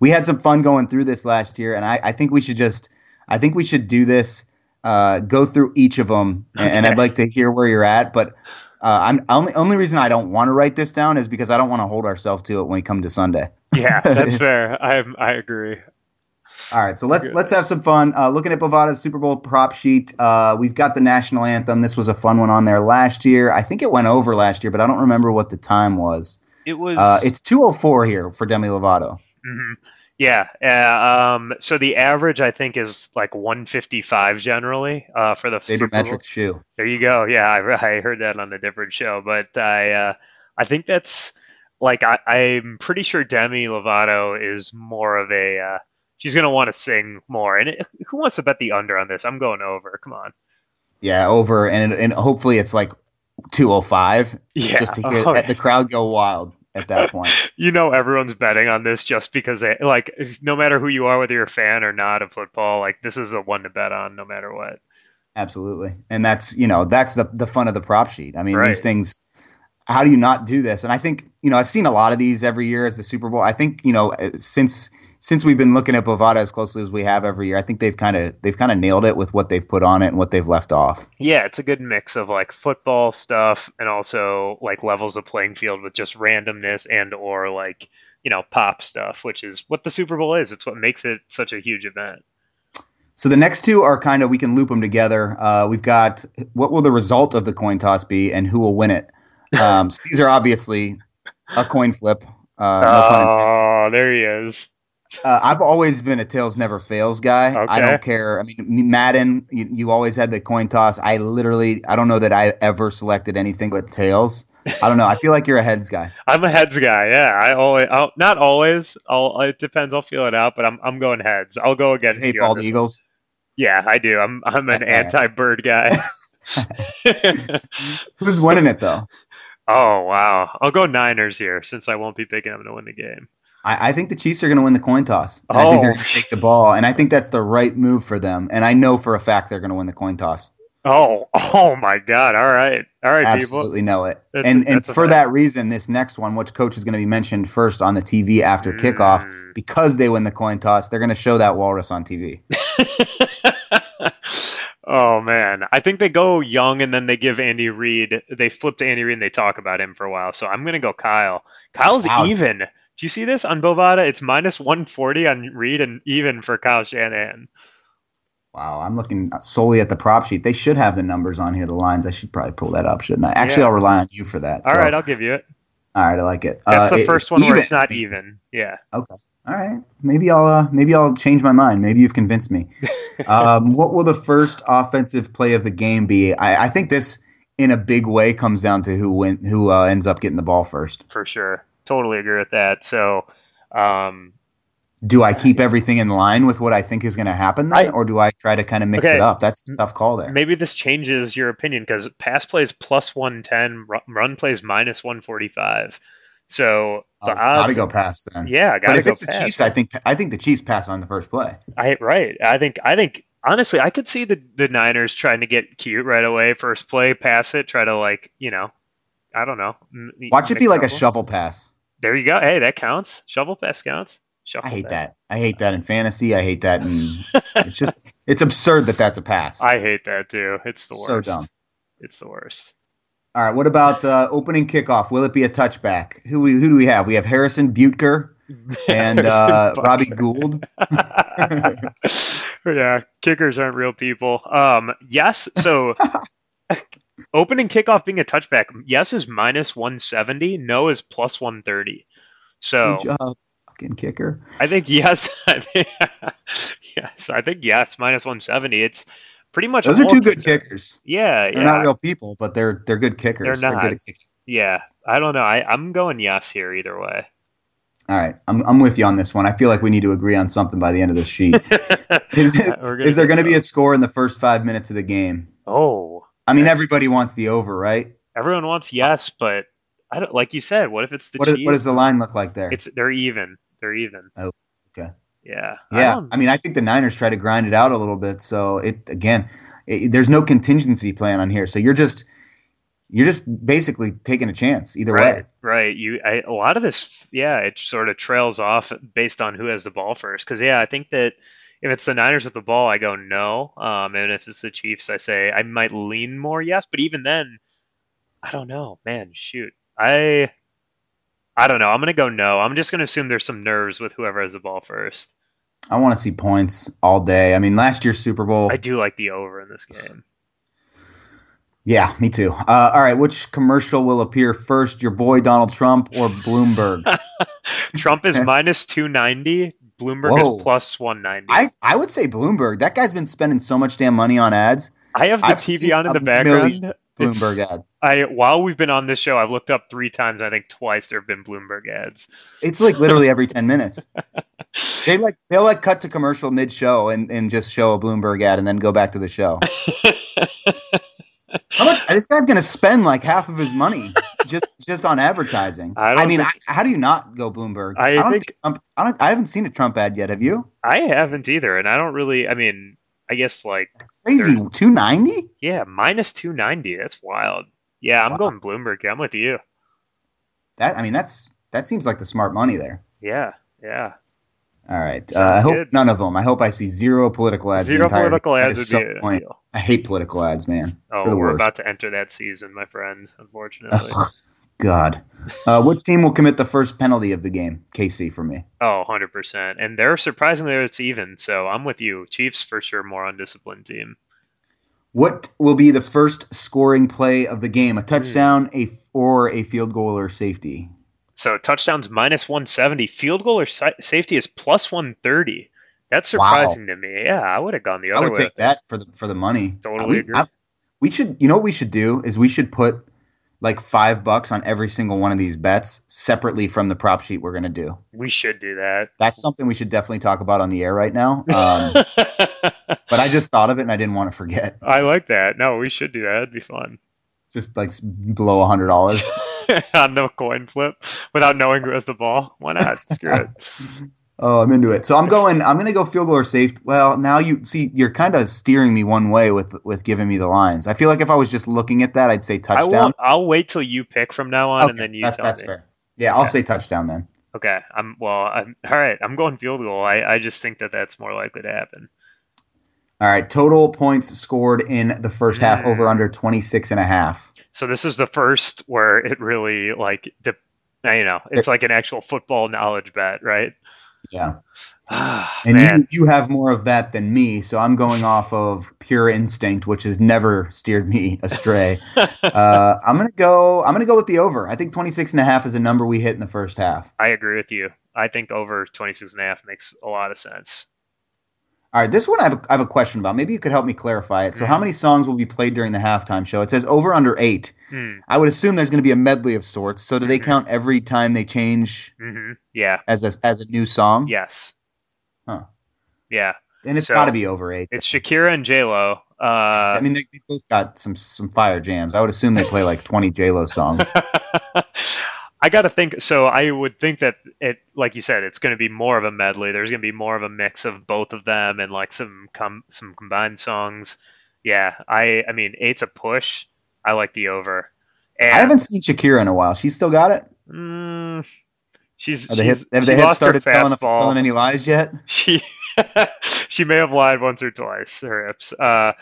we had some fun going through this last year, and I, I think we should just, I think we should do this, uh, go through each of them, and, and I'd like to hear where you're at. But uh, I'm only only reason I don't want to write this down is because I don't want to hold ourselves to it when we come to Sunday. Yeah, that's fair. I I agree. All right, so let's Good. let's have some fun. Uh, looking at Bovada's Super Bowl prop sheet, uh, we've got the national anthem. This was a fun one on there last year. I think it went over last year, but I don't remember what the time was. It was. Uh, it's two oh four here for Demi Lovato. Mm-hmm. Yeah. Uh, um, so the average, I think, is like 155 generally uh, for the Sabermetrics shoe. There you go. Yeah, I, I, heard that on a different show, but I uh, I think that's like I, I'm pretty sure Demi Lovato is more of a uh, she's gonna want to sing more. And it, who wants to bet the under on this? I'm going over. Come on. Yeah, over, and and hopefully it's like 205. Yeah. Just to hear oh, the crowd go wild at that point. you know, everyone's betting on this just because they like, no matter who you are, whether you're a fan or not of football, like this is the one to bet on, no matter what. Absolutely, and that's you know that's the the fun of the prop sheet. I mean, right. these things. How do you not do this? And I think you know I've seen a lot of these every year as the Super Bowl. I think you know since since we've been looking at Bovada as closely as we have every year, I think they've kind of they've kind of nailed it with what they've put on it and what they've left off. Yeah, it's a good mix of like football stuff and also like levels of playing field with just randomness and or like you know pop stuff, which is what the Super Bowl is. It's what makes it such a huge event. So the next two are kind of we can loop them together. Uh, we've got what will the result of the coin toss be and who will win it. Um, so these are obviously a coin flip. Uh, no oh, there he is. Uh, I've always been a tails never fails guy. Okay. I don't care. I mean, Madden, you, you, always had the coin toss. I literally, I don't know that I ever selected anything but tails. I don't know. I feel like you're a heads guy. I'm a heads guy. Yeah, I always, I'll, not always. I'll, it depends. I'll feel it out, but I'm, I'm going heads. I'll go against. You hate bald eagles. Yeah, I do. I'm, I'm an anti-bird guy. Who's winning it though? Oh wow! I'll go Niners here since I won't be picking them to win the game. I, I think the Chiefs are going to win the coin toss. Oh. I think they're going to take the ball, and I think that's the right move for them. And I know for a fact they're going to win the coin toss. Oh, oh my God! All right, all right, absolutely people. know it. That's and a, and for that reason, this next one, which coach is going to be mentioned first on the TV after mm. kickoff, because they win the coin toss, they're going to show that walrus on TV. oh man, I think they go young, and then they give Andy Reid. They flip to Andy Reid, and they talk about him for a while. So I'm going to go Kyle. Kyle's wow. even. Do you see this on Bovada? It's minus 140 on Reid and even for Kyle Shanahan. Wow, I'm looking solely at the prop sheet. They should have the numbers on here, the lines. I should probably pull that up, shouldn't I? Actually, yeah. I'll rely on you for that. All so. right, I'll give you it. All right, I like it. That's uh, the first it, one even. where it's not even. Yeah. Okay. All right. Maybe I'll uh, maybe I'll change my mind. Maybe you've convinced me. um, what will the first offensive play of the game be? I, I, think this, in a big way, comes down to who win, who uh, ends up getting the ball first. For sure totally agree with that. So, um, do I keep everything in line with what I think is going to happen then, I, or do I try to kind of mix okay, it up? That's a tough call there. Maybe this changes your opinion because pass plays plus 110, run plays minus 145. So the uh, gotta go pass then. Yeah, but if it's pass. the Chiefs, I think I think the Chiefs pass on the first play. I right. I think I think honestly, I could see the the Niners trying to get cute right away, first play, pass it, try to like you know I don't know. Watch it be like a shovel pass. There you go. Hey, that counts. Shovel pass counts. Shuffle I hate pass. that. I hate that in fantasy. I hate that in. it's just it's absurd that that's a pass. I hate that too. It's the worst. So dumb. It's the worst. All right. What about uh, opening kickoff? Will it be a touchback? Who who do we have? We have Harrison Butker and uh, Robbie Gould. yeah, kickers aren't real people. Um, yes, so opening kickoff being a touchback. Yes is minus one seventy. No is plus one thirty. So Good job, fucking kicker. I think yes. I think, yes, I think yes. Minus one seventy. It's pretty much. Those are two good kickers. Yeah, They're yeah, not real people, but they're they're good kickers. They're not. good at kicking. yeah. I don't know. I, I'm going yes here either way. All right, I'm I'm with you on this one. I feel like we need to agree on something by the end of this sheet. Is, is there going to be a score in the first five minutes of the game? Oh, I mean, everybody wants the over, right? everyone wants yes, but I don't. Like you said, what if it's the What, is, what does the line look like there? It's they're even. They're even. Oh, okay. Yeah. Yeah, don't- I mean, I think the Niners try to grind it out a little bit. So it again, it, there's no contingency plan on here. So you're just you're just basically taking a chance either right. way. Right. You. I, a lot of this. Yeah. It sort of trails off based on who has the ball first. Because yeah, I think that. If it's the Niners with the ball, I go no. Um, and if it's the Chiefs, I say I might lean more yes. But even then, I don't know, man. Shoot, I, I don't know. I'm gonna go no. I'm just gonna assume there's some nerves with whoever has the ball first. I want to see points all day. I mean, last year's Super Bowl. I do like the over in this game. Yeah, me too. Uh, all right, which commercial will appear first? Your boy Donald Trump or Bloomberg? Trump is minus 290. Bloomberg Whoa. is plus 190. I, I would say Bloomberg. That guy's been spending so much damn money on ads. I have the I've TV on in the background. million It's- Bloomberg ad. I while we've been on this show, I've looked up three times. I think twice there have been Bloomberg ads. It's like literally every ten minutes. They like they'll like cut to commercial mid show and, and just show a Bloomberg ad and then go back to the show. How much? This guy's gonna spend like half of his money just just on advertising. I don't mean, think- I, how do you not go Bloomberg? I don't think- Trump. I don't. I haven't seen a Trump ad yet. Have you? I haven't either, and I don't really. I mean, I guess like Crazy. Two ninety. yeah, minus 290. That's wild. Yeah, I'm Wow. going Bloomberg. I'm with you. That I mean, that's that seems like the smart money there. Yeah, yeah. All right. Uh, I hope good. none of them. I hope I see zero political ads. Zero political ads would be ideal. I hate political ads, man. Oh, the we're worst. about to enter that season, my friend. Unfortunately. God. Uh, which team will commit the first penalty of the game? KC for me. Oh, 100%. And they're surprisingly it's even, so I'm with you. Chiefs for sure more undisciplined team. What will be the first scoring play of the game? Hmm. A touchdown, a or a field goal or safety? So touchdowns minus 170, field goal or si- safety is plus 130. That's Wow. surprising to me. Yeah, I would have gone the other way. I would way. take that for the for the money. Totally we, agree. I- we should. You know what we should do is we should put like five bucks on every single one of these bets separately from the prop sheet we're gonna do. We should do that. That's something we should definitely talk about on the air right now. Um, but I just thought of it and I didn't want to forget. I like that. No, we should do that. It'd be fun. Just like below a hundred dollars. On the coin flip without knowing who has the ball. Why not? Screw it. Oh, I'm into it. So I'm going. I'm going to go field goal or safe. Well, now you see, you're kind of steering me one way with with giving me the lines. I feel like if I was just looking at that, I'd say touchdown. won't, I'll wait till you pick from now on, and then you that- tell that's me. fair. Yeah, I'll Okay. say touchdown then. Okay. I'm well. I'm all right. I'm going field goal. I, I just think that that's more likely to happen. All right, total points scored in the first half Mm. over under 26 and a half. So this is the first where it really like the you know it's like an actual football knowledge bet, right? Yeah. Ah, And man, you, you have more of that than me, so I'm going off of pure instinct, which has never steered me astray. uh, I'm gonna go. I'm gonna go with the over. I think 26 and a half is a number we hit in the first half. I agree with you. I think over 26 and a half makes a lot of sense. All right, this one I have, a, I have a question about. Maybe you could help me clarify it. So, how Mhm. many songs will be played during the halftime show? It says over under eight. Hmm. I would assume there's going to be a medley of sorts. So, do they Mhm. count every time they change hmm Yeah. as a as a new song? Yes. Huh. Yeah. And it's So, got to be over eight. It's Shakira and J Lo. Uh, I mean, they, they both got some some fire jams. I would assume they play like 20 J Lo songs. I got to think. So I would think that it, like you said, it's going to be more of a medley. There's going to be more of a mix of both of them and like some com- some combined songs. Yeah, I I mean, eight's a push. I like the over. And, I haven't seen Shakira in a while. She's still got it. Mm, she's, Have they hit, have they her started telling, telling any lies yet? She she may have lied once or twice. Her hips. Uh,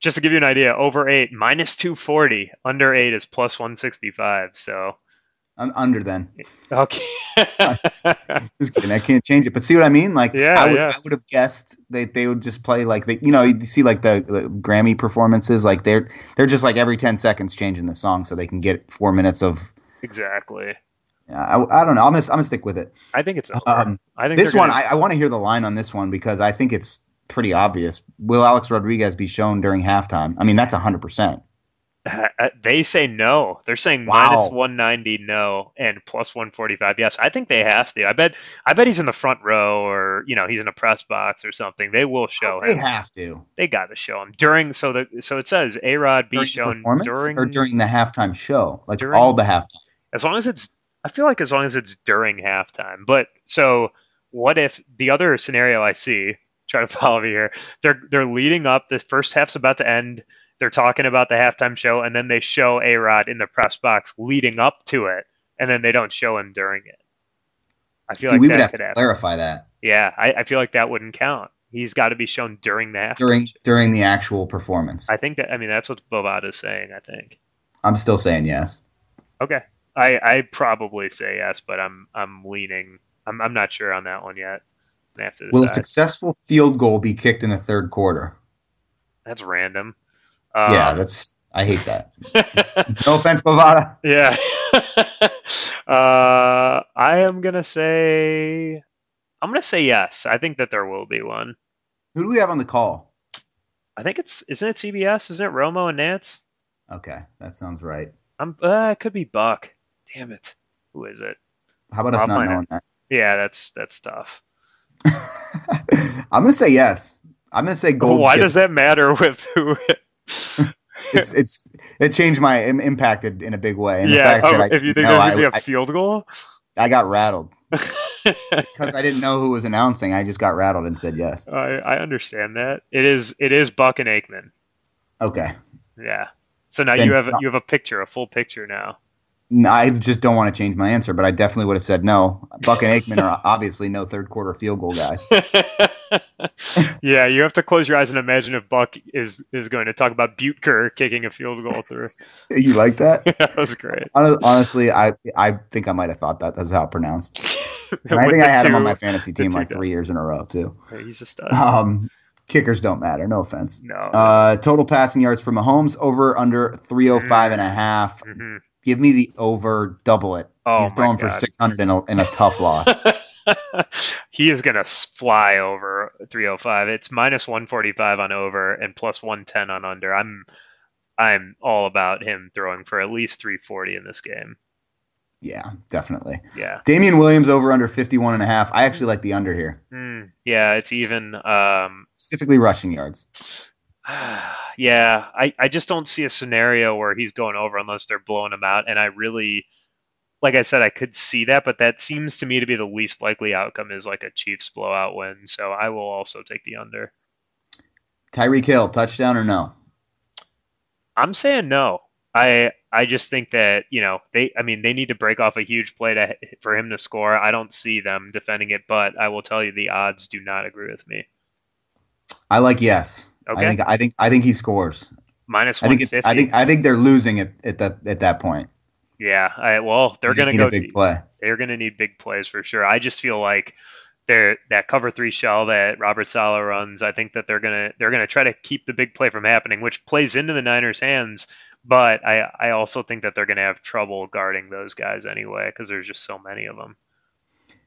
just to give you an idea, over eight minus two forty, under eight is plus one sixty five. So I'm under then. Okay. Just kidding. I can't change it. But see what I mean? Like Yeah, I would yeah. I would have guessed they they would just play like they you know, you see like the, the Grammy performances, like they're they're just like every ten seconds changing the song so they can get four minutes of exactly. I, I don't know. I'm gonna I'm gonna stick with it. I think it's. Um, I think This one gonna- I, I want to hear the line on this one because I think it's pretty obvious. Will Alex Rodriguez be shown during halftime? I mean that's hundred percent. Uh, they say no. They're saying Wow. minus 190 no and plus 145 yes. I think they have to. I bet I bet he's in the front row or you know he's in a press box or something. They will show They him. have to They got to show him during so that so it says A Rod be during shown during or during the halftime show, like During- all the halftime. as long as it's I feel like as long as it's during halftime. But so what if the other scenario I see, try to follow me here, they're they're leading up, the first half's about to end, they're talking about the halftime show, and then they show A Rod in the press box leading up to it, and then they don't show him during it. I feel See, like we would that have to happen. clarify that Yeah, I, I feel like that wouldn't count. He's got to be shown during the during show. during the actual performance. I think that I mean that's what Bovada's saying. I think. I'm still saying yes. Okay. I I probably say yes, but I'm I'm leaning. I'm I'm not sure on that one yet. I have to Will a successful field goal be kicked in the third quarter? That's random. Yeah, Um, that's I hate that. No offense, Bovada. yeah. uh, I am gonna say. I'm gonna say yes. I think that there will be one. Who do we have on the call? I think it's isn't it CBS? Isn't it Romo and Nance? Okay, that sounds right. I'm. Uh, it could be Buck. Damn it. Who is it? How about us not knowing that? Yeah, that's that's tough. I'm gonna say yes. I'm gonna say gold. Why does that matter with who? It's it's it changed my im- impacted in a big way. And yeah. Oh, that I if you think know, there should be I, a I, field goal. I got rattled because I didn't know who was announcing. I just got rattled and said yes. I, I understand that. It is it is Buck and Aikman. Okay. Yeah. So now Then- you have you have a picture, a full picture now. I just don't want to change my answer, but I definitely would have said no. Buck and Aikman are obviously no third quarter field goal guys. yeah, you have to close your eyes and imagine if Buck is is going to talk about Butker kicking a field goal through. you like that? that was great. Honestly, I I think I might have thought that. That's how it's pronounced. And I think I had him on my fantasy team like three years in a row too. He's a stud. Um, kickers don't matter. No offense. no. Uh, total passing yards for Mahomes over under 305 and a half. Mhm. Give me the over, double it. Oh He's throwing for 600 in a, in a tough loss. he is going to fly over 305. It's minus 145 on over and plus 110 on under. I'm I'm all about him throwing for at least 340 in this game. yeah, definitely. Yeah. Damien Williams over under 51 and a half. I actually like the under here, Mm, yeah, it's even. Um, specifically rushing yards. yeah, I, I just don't see a scenario where he's going over unless they're blowing him out. And I really, like I said, I could see that, but that seems to me to be the least likely outcome is like a Chiefs blowout win. So I will also take the under. Tyreek Hill, touchdown or no? I'm saying no. I I just think that you know they I mean they need to break off a huge play to for him to score. I don't see them defending it, but I will tell you the odds do not agree with me. I like yes. Okay. I think I think I think he scores. Minus I think it's. I think I think they're losing at, at that at that point. yeah. I, well, they're gonna need go. big play. they're going to need big plays for sure. I just feel like they're that cover three shell that Robert Saleh runs. I think that they're gonna they're gonna try to keep the big play from happening, which plays into the Niners' hands. But I I also think that they're gonna have trouble guarding those guys anyway because there's just so many of them.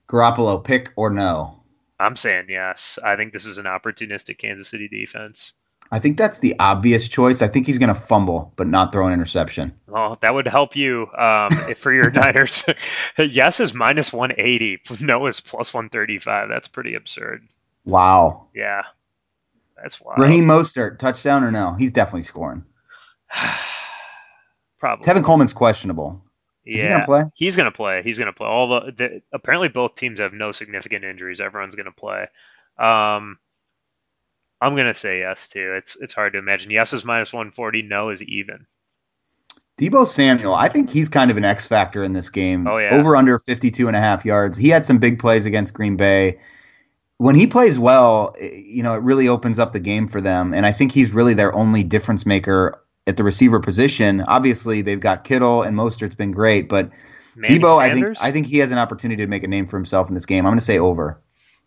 Garoppolo, pick or no? I'm saying yes. I think this is an opportunistic Kansas City defense. I think that's the obvious choice. I think he's going to fumble, but not throw an interception. Well, that would help you um, if for your Niners. yes is minus 180. No is plus 135. That's pretty absurd. Wow. Yeah, that's wild. Raheem Mostert, touchdown or no? He's definitely scoring. Probably. Tevin Coleman's questionable. Yeah. He gonna play? He's gonna play. He's gonna play. All the, the apparently both teams have no significant injuries. Everyone's gonna play. Um, I'm gonna say yes too. It's it's hard to imagine. Yes is minus 140. No is even. Deebo Samuel, I think he's kind of an X factor in this game. Oh, yeah. Over under 52 and a half yards. He had some big plays against Green Bay. When he plays well, eh, you know, it really opens up the game for them. And I think he's really their only difference maker at the receiver position. Obviously, they've got Kittle and Mostert's been great, but Manny Deebo, I think I think he has an opportunity to make a name for himself in this game. I'm going to say over.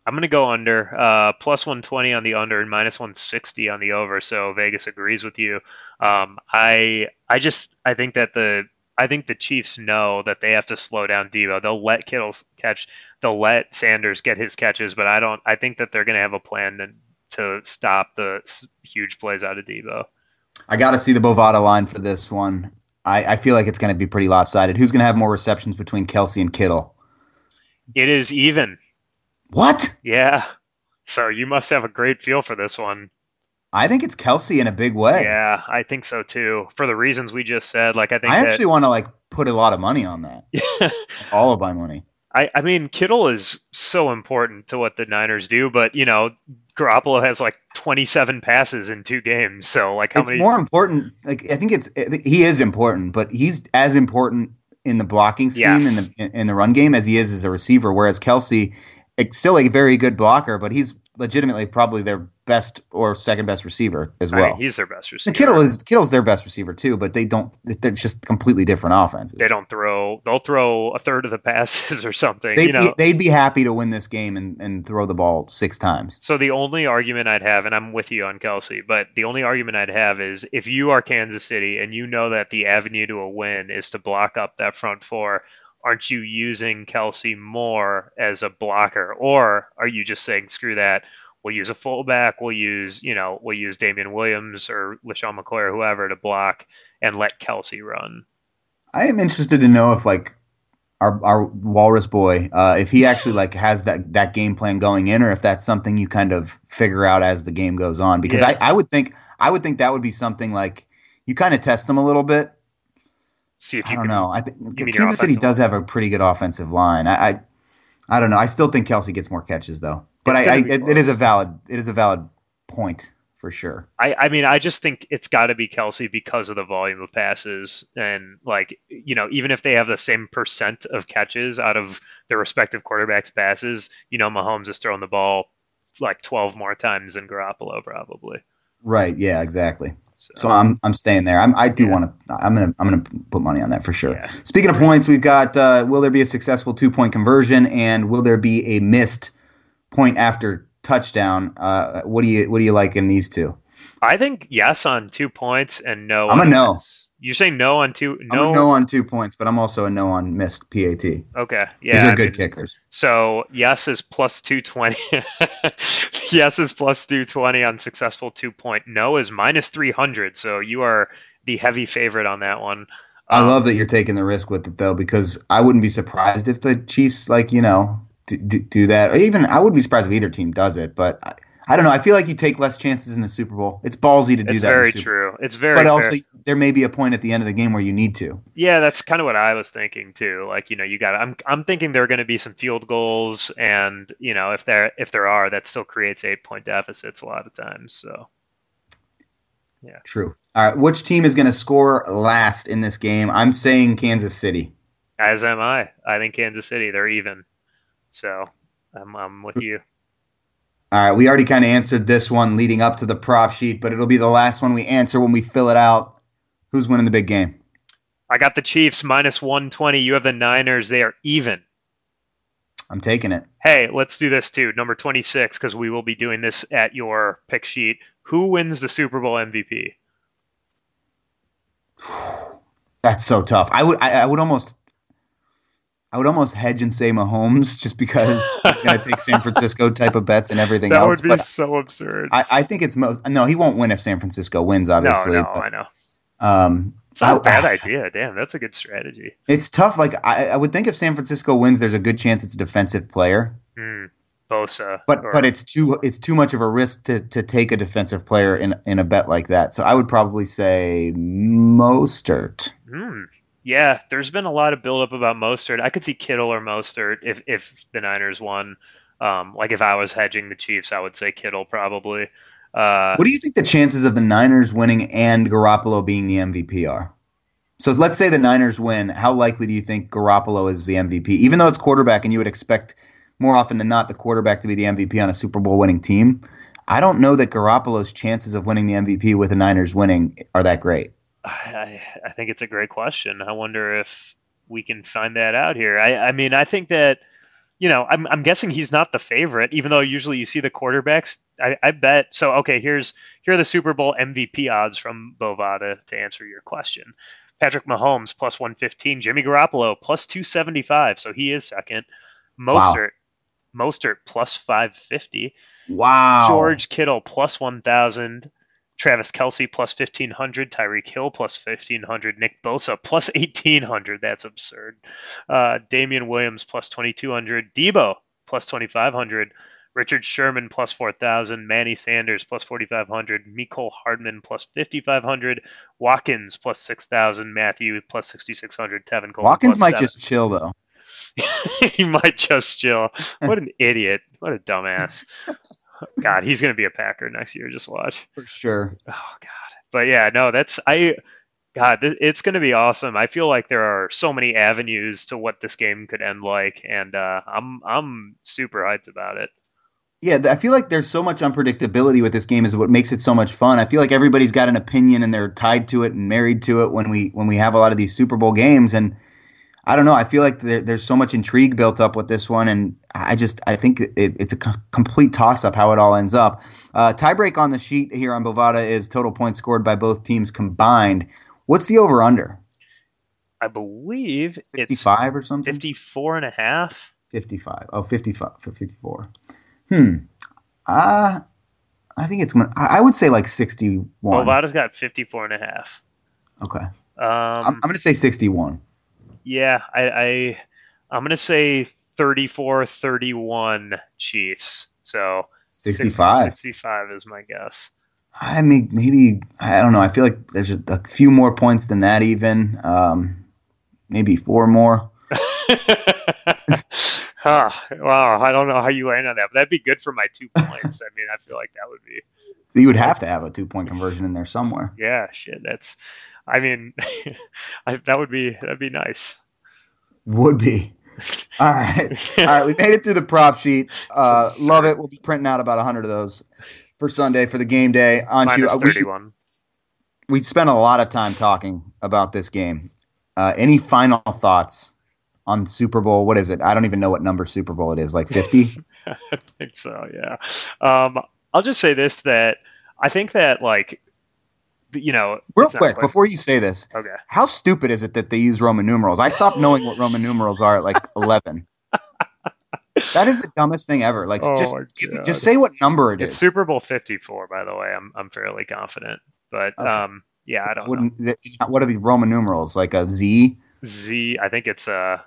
I'm going to go under. Uh, plus 120 on the under and minus 160 on the over. So Vegas agrees with you. Um, I I just I think that the I think the Chiefs know that they have to slow down Deebo. They'll let Kittle catch. They'll let Sanders get his catches, but I don't. I think that they're going to have a plan to, to stop the huge plays out of Deebo. I got to see the Bovada line for this one. I, I feel like it's going to be pretty lopsided. Who's going to have more receptions between Kelce and Kittle? It is even. What? Yeah. So you must have a great feel for this one. I think it's Kelce in a big way. Yeah, I think so too. For the reasons we just said, like I think I actually want to like put a lot of money on that. All of my money. I, I mean, Kittle is so important to what the Niners do, but you know, Garoppolo has like 27 passes in two games. So like, how it's many? more important. Like I think it's he is important, but he's as important in the blocking scheme Yes. in the in the run game as he is as a receiver. Whereas Kelce, it's still a very good blocker, but he's legitimately probably their best or second best receiver as I mean, well. he's their best receiver. Kittle is Kittle's their best receiver too, but they don't. It's just completely different offenses. They don't throw. They'll throw a third of the passes or something. They'd, you know. be, they'd be happy to win this game and, and throw the ball six times. So the only argument I'd have, and I'm with you on Kelce, but the only argument I'd have is if you are Kansas City and you know that the avenue to a win is to block up that front four, aren't you using Kelce more as a blocker, or are you just saying screw that? We'll use a fullback. We'll use you know we'll use Damien Williams or LeSean McCoy or whoever to block and let Kelce run. I am interested to know if like our our walrus boy, uh, if he actually like has that that game plan going in, or if that's something you kind of figure out as the game goes on. Because Yeah. I, I would think I would think that would be something like you kind of test them a little bit. See if you I don't know. I think Kansas City does have a pretty good offensive line. I, I I don't know. I still think Kelce gets more catches though, but It's I, I it, it is a valid it is a valid point for sure. I, I mean, I just think it's got to be Kelce because of the volume of passes. And, like, you know, even if they have the same percent of catches out of their respective quarterbacks' passes, you know, Mahomes is throwing the ball like 12 more times than Garoppolo, probably. Right. Yeah. Exactly. So, I'm I'm staying there. I'm, I do Yeah. want to. I'm gonna I'm gonna put money on that for sure. Yeah. Speaking of points, we've got uh, will there be a successful two point conversion and will there be a missed point after touchdown? Uh, what do you what do you like in these two? I think yes on two points and no. I'm a no. You're saying no on two? No. no on two points, but I'm also a no on missed PAT. Okay. Yeah. These are I good mean, kickers. So yes is plus two twenty. yes is plus two twenty on successful two point. No is minus three hundred. So you are the heavy favorite on that one. I Um, love that you're taking the risk with it though, because I wouldn't be surprised if the Chiefs, like you know, do, do, do that. Or even I wouldn't be surprised if either team does it. But I, don't know. I feel like you take less chances in the Super Bowl. It's ballsy to do It's that. very true. It's very. but fair. also there may be a point at the end of the game where you need to. yeah, that's kind of what I was thinking too. Like you know, you got. I'm I'm thinking there are going to be some field goals, and you know, if there if there are, that still creates eight point deficits a lot of times. So Yeah. True. All right, which team is going to score last in this game? I'm saying Kansas City. as am I. I think Kansas City. They're even. So I'm I'm with you. All right, we already kind of answered this one leading up to the prop sheet, but it'll be the last one we answer when we fill it out. Who's winning the big game? I got the Chiefs minus 120. You have the Niners. They are even. I'm taking it. Hey, let's do this too. Number 26, because we will be doing this at your pick sheet. Who wins the Super Bowl MVP? That's so tough. I would I, I would almost I would almost hedge and say Mahomes just because I'm going to take San Francisco type of bets and everything That else. That would be so absurd. I, I think it's most no, he won't win if San Francisco wins. Obviously, no, but, I know. um, It's not a I- bad idea. Damn, that's a good strategy. it's tough. Like I, I would think if San Francisco wins, there's a good chance it's a defensive player. Hmm. Bosa. But or- but it's too it's too much of a risk to, to take a defensive player in in a bet like that. So I would probably say Mostert. Hmm. Yeah, there's been a lot of buildup about Mostert. I could see Kittle or Mostert if if the Niners won. Um, like if I was hedging the Chiefs, I would say Kittle probably. Uh, What do you think the chances of the Niners winning and Garoppolo being the MVP are? So let's say the Niners win. How likely do you think Garoppolo is the MVP? Even though it's quarterback, and you would expect more often than not the quarterback to be the MVP on a Super Bowl winning team. I don't know that Garoppolo's chances of winning the MVP with the Niners winning are that great. I, I think it's a great question. I wonder if we can find that out here. I, I mean, I think that you know, I'm, I'm guessing he's not the favorite, even though usually you see the quarterbacks. I, I bet. So, okay, here's here are the Super Bowl MVP odds from Bovada to answer your question. Patrick Mahomes plus 115, Jimmy Garoppolo plus 275, so he is second. Mostert, wow. Mostert plus 550. Wow. George Kittle plus 1,000. Travis Kelce plus 1,500. Tyreek Hill plus 1,500. Nick Bosa plus 1,800. That's absurd. Uh, Damien Williams plus 2,200. Deebo plus 2,500. Richard Sherman plus 4,000. Manny Sanders plus 4,500. Mecole Hardman plus 5,500. Watkins plus 6,000. Matthew plus 6,600. Tevin Coleman. Watkins might 7. just chill, though. he might just chill. What an idiot. What a dumbass. God, he's going to be a Packer next year. Just watch. For sure. Oh, God. But yeah, no, that's, I, God, it's going to be awesome. I feel like there are so many avenues to what this game could end like, and uh, I'm I'm super hyped about it. Yeah, I feel like there's so much unpredictability with this game is what makes it so much fun. I feel like everybody's got an opinion and they're tied to it and married to it when we when we have a lot of these Super Bowl games and I don't know. I feel like there, there's so much intrigue built up with this one, and I just I think it, it's a co- complete toss up how it all ends up. Uh, tiebreak on the sheet here on Bovada is total points scored by both teams combined. What's the over under? I believe 65 or something. 54 and a half. 55. Oh, 55 for 54. Hmm. Uh, I think it's going to, I would say like 61. Bovada's got 54 and a half. Okay. Um, I'm, I'm going to say 61. Yeah, I, I I'm going to say 34 31 Chiefs. So 65. 65 is my guess. I mean, maybe I don't know. I feel like there's a, a few more points than that. Even um, maybe four more. huh. Wow, I don't know how you land on that, but that'd be good for my two points. I mean, I feel like that would be. You would have to have a two point conversion in there somewhere. Yeah, shit. That's. I mean, I, that would be that'd be nice. Would be. All right, all right. We made it through the prop sheet. Uh, love it. We'll be printing out about hundred of those for Sunday for the game day. On to, uh, 31. We, we spent a lot of time talking about this game. Uh, any final thoughts on Super Bowl? What is it? I don't even know what number Super Bowl it is. Like fifty? I think so. Yeah. Um, I'll just say this: that I think that like, you know, Real quick, before you say this, Okay. how stupid is it that they use Roman numerals? I stopped knowing what Roman numerals are at like eleven. That is the dumbest thing ever. Like, Oh just give just say what number it is. It's Super Bowl 54, by the way. I'm I'm fairly confident, but Okay. um, yeah, I don't. Wouldn't th- what are the Roman numerals? Like a Z? Z, I think it's uh,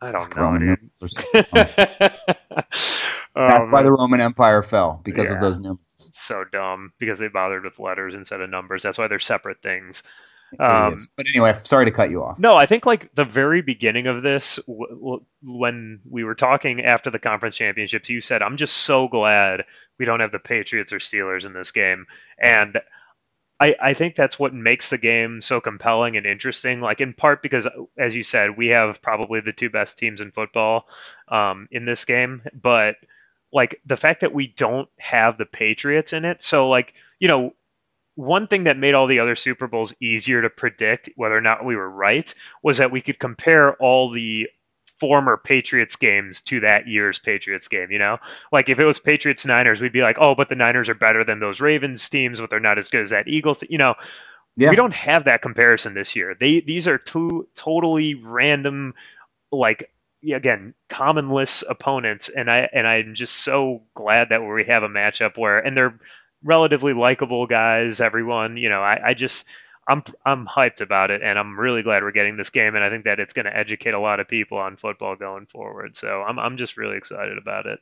I don't know. Roman numerals or something. That's Um, why the Roman Empire fell because of those numerals. So dumb because they bothered with letters instead of numbers. That's why they're separate things. Um, but anyway, sorry to cut you off. No, I think like the very beginning of this, w- w- when we were talking after the conference championships, you said, "I'm just so glad we don't have the Patriots or Steelers in this game," and I, I think that's what makes the game so compelling and interesting. Like in part because, as you said, we have probably the two best teams in football um, in this game, but like the fact that we don't have the Patriots in it, so like you know one thing that made all the other Super Bowls easier to predict whether or not we were right was that we could compare all the former Patriots games to that year's Patriots game, you know? Like if it was Patriots Niners, we'd be like, "Oh, but the Niners are better than those Ravens teams, but they're not as good as that Eagles." You know, Yeah. we don't have that comparison this year. They these are two totally random like again, commonless opponents and I and I'm just so glad that we have a matchup where and they're relatively likable guys. Everyone, you know, I, I just I'm I'm hyped about it, and I'm really glad we're getting this game, and I think that it's going to educate a lot of people on football going forward. So I'm I'm just really excited about it.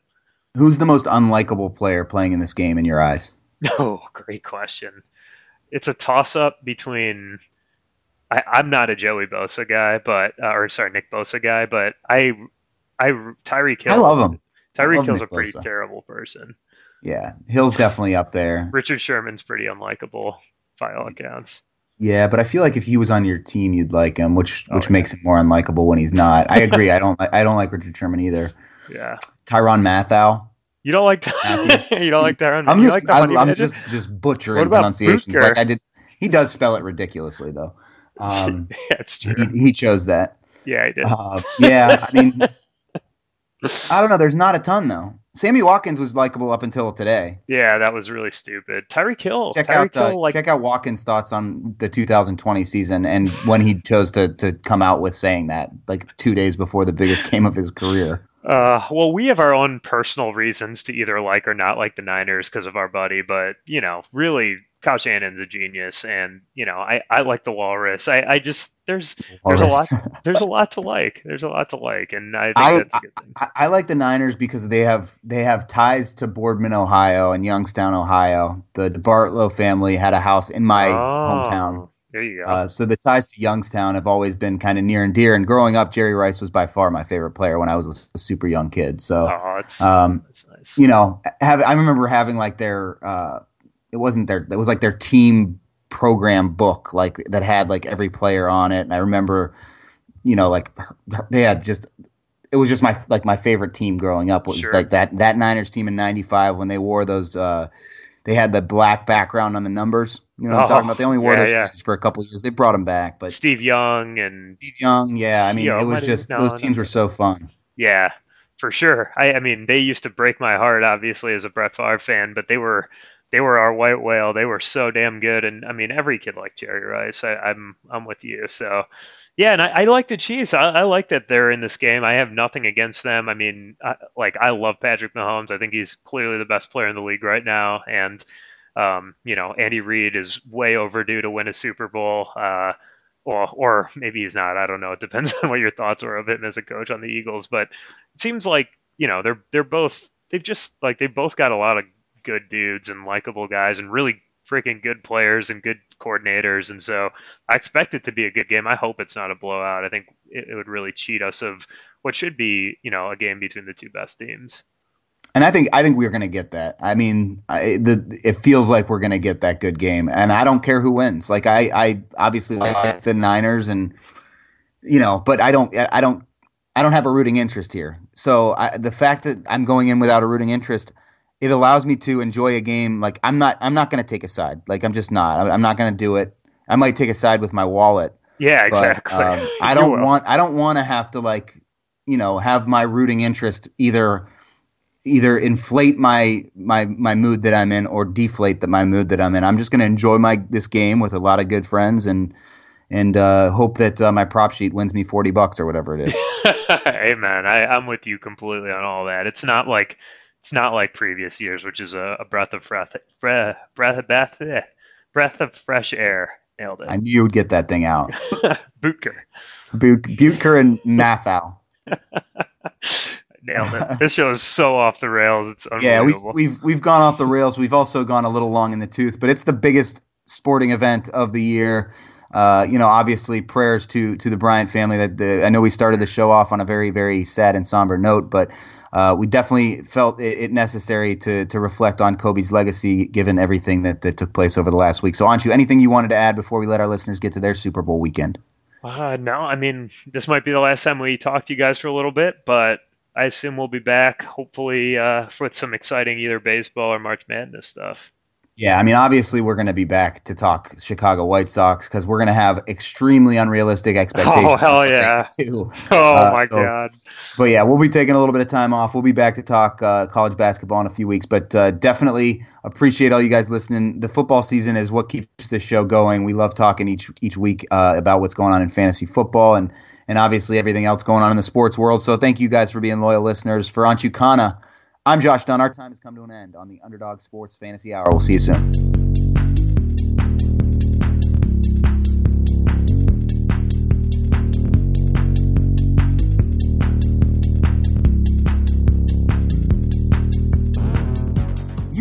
Who's the most unlikable player playing in this game in your eyes? Oh, great question. It's a toss up between. I, I'm not a Joey Bosa guy, but uh, or sorry, Nick Bosa guy, but I I Tyreek Hill. I love him. Love Hill's Nick a pretty Bosa. terrible person. Yeah, Hill's definitely up there. Richard Sherman's pretty unlikable by all accounts. Yeah, but I feel like if he was on your team, you'd like him, which Oh, which yeah. makes him more unlikable when he's not. I agree. I don't like I don't like Richard Sherman either. Yeah. Tyron Mathau. You don't like Matthew. you don't like Tyron. I'm you just like I'm, I'm just just butchering pronunciations. Butker? Like I did. He does spell it ridiculously though. Um, it's true. he, he chose that. Yeah, I did. Uh, yeah, I mean, I don't know. There's not a ton though. Sammy Watkins was likable up until today. Yeah, that was really stupid. Tyreek Hill. Check Tyreek out uh, like, check out Watkins' thoughts on the 2020 season and when he chose to to come out with saying that, like two days before the biggest game of his career. Uh, well, we have our own personal reasons to either like or not like the Niners because of our buddy, but you know, really, Kyle Shanahan's a genius, and you know, I, I like the Walrus. I, I just there's there's a lot there's a lot to like. There's a lot to like, and I think I- that's a good thing. I, I like the Niners because they have they have ties to Boardman, Ohio, and Youngstown, Ohio. The, the Bartlow family had a house in my Oh, hometown. There you go. Uh, so the ties to Youngstown have always been kind of near and dear. And growing up, Jerry Rice was by far my favorite player when I was a, a super young kid. So oh, it's um, that's nice. you know, have, I remember having like their uh, it wasn't their it was like their team program book like that had like every player on it. And I remember, you know, like they had just it was just my like my favorite team growing up was Sure. like that that Niners team in '95 when they wore those. Uh, they had the black background on the numbers. You know what I'm Oh, talking about? They only wore oh, yeah, those yeah. for a couple of years. They brought them back, but Steve Young and Steve Young, yeah. I mean, Yo, it was just no, those no. teams were so fun. Yeah, for sure. I, I mean, they used to break my heart, obviously, as a Brett Favre fan, but they were they were our white whale. They were so damn good, and I mean, every kid liked Jerry Rice. I, I'm I'm with you. So, yeah, and I, I like the Chiefs. I, I like that they're in this game. I have nothing against them. I mean, I, like I love Patrick Mahomes. I think he's clearly the best player in the league right now, and um, you know, Andy Reid is way overdue to win a Super Bowl. Uh, or, or maybe he's not. I don't know. It depends on what your thoughts are of him as a coach on the Eagles. But it seems like you know they're they're both they've just like they've both got a lot of good dudes and likable guys and really freaking good players and good coordinators. And so I expect it to be a good game. I hope it's not a blowout. I think it, it would really cheat us of what should be you know a game between the two best teams. And I think I think we're going to get that. I mean, I, the it feels like we're going to get that good game, and I don't care who wins. Like I, I obviously like the Niners, and you know, but I don't, I don't, I don't have a rooting interest here. So I, the fact that I'm going in without a rooting interest, it allows me to enjoy a game. Like I'm not, I'm not going to take a side. Like I'm just not. I'm- I'm not going to do it. I might take a side with my wallet, Yeah, but exactly. um, I don't want I don't want to have to like you know have my rooting interest either either inflate my my my mood that I'm in or deflate the, my mood that I'm in. I'm just going to enjoy my this game with a lot of good friends and and uh, hope that uh, my prop sheet wins me forty bucks or whatever it is. hey man, I, I'm with you completely on all that. It's not like it's not like previous years, which is a, a breath of breath, breath, breath, breath, breath of fresh air. Nailed it. I knew you would get that thing out. Bootker. But- Butker and Mathau. Nailed it. This show is so off the rails. It's Yeah, we've we've we've gone off the rails. We've also gone a little long in the tooth, but it's the biggest sporting event of the year. Uh, you know, obviously, prayers to to the Bryant family. That the, I know we started the show off on a very very sad and somber note, but uh, we definitely felt it, it necessary to to reflect on Kobe's legacy, given everything that that took place over the last week. So, Anshu, anything you wanted to add before we let our listeners get to their Super Bowl weekend? Uh, no, I mean, this might be the last time we talk to you guys for a little bit, but I assume we'll be back, hopefully, uh, with some exciting either baseball or March Madness stuff. Yeah, I mean, obviously, we're going to be back to talk Chicago White Sox because we're going to have extremely unrealistic expectations. Oh, hell yeah. Too. Oh, Uh, my so- God. But yeah, we'll be taking a little bit of time off. We'll be back to talk uh, college basketball in a few weeks. But uh, definitely appreciate all you guys listening. The football season is what keeps this show going. We love talking each each week uh, about what's going on in fantasy football and and obviously everything else going on in the sports world. So thank you guys for being loyal listeners. For Anshu Khanna, I'm Josh Dunn. Our time has come to an end on the Underdog Sports Fantasy Hour. We'll see you soon.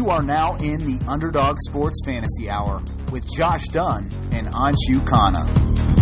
You are now in the Underdog Sports Fantasy Hour with Josh Dunn and Anshu Khanna.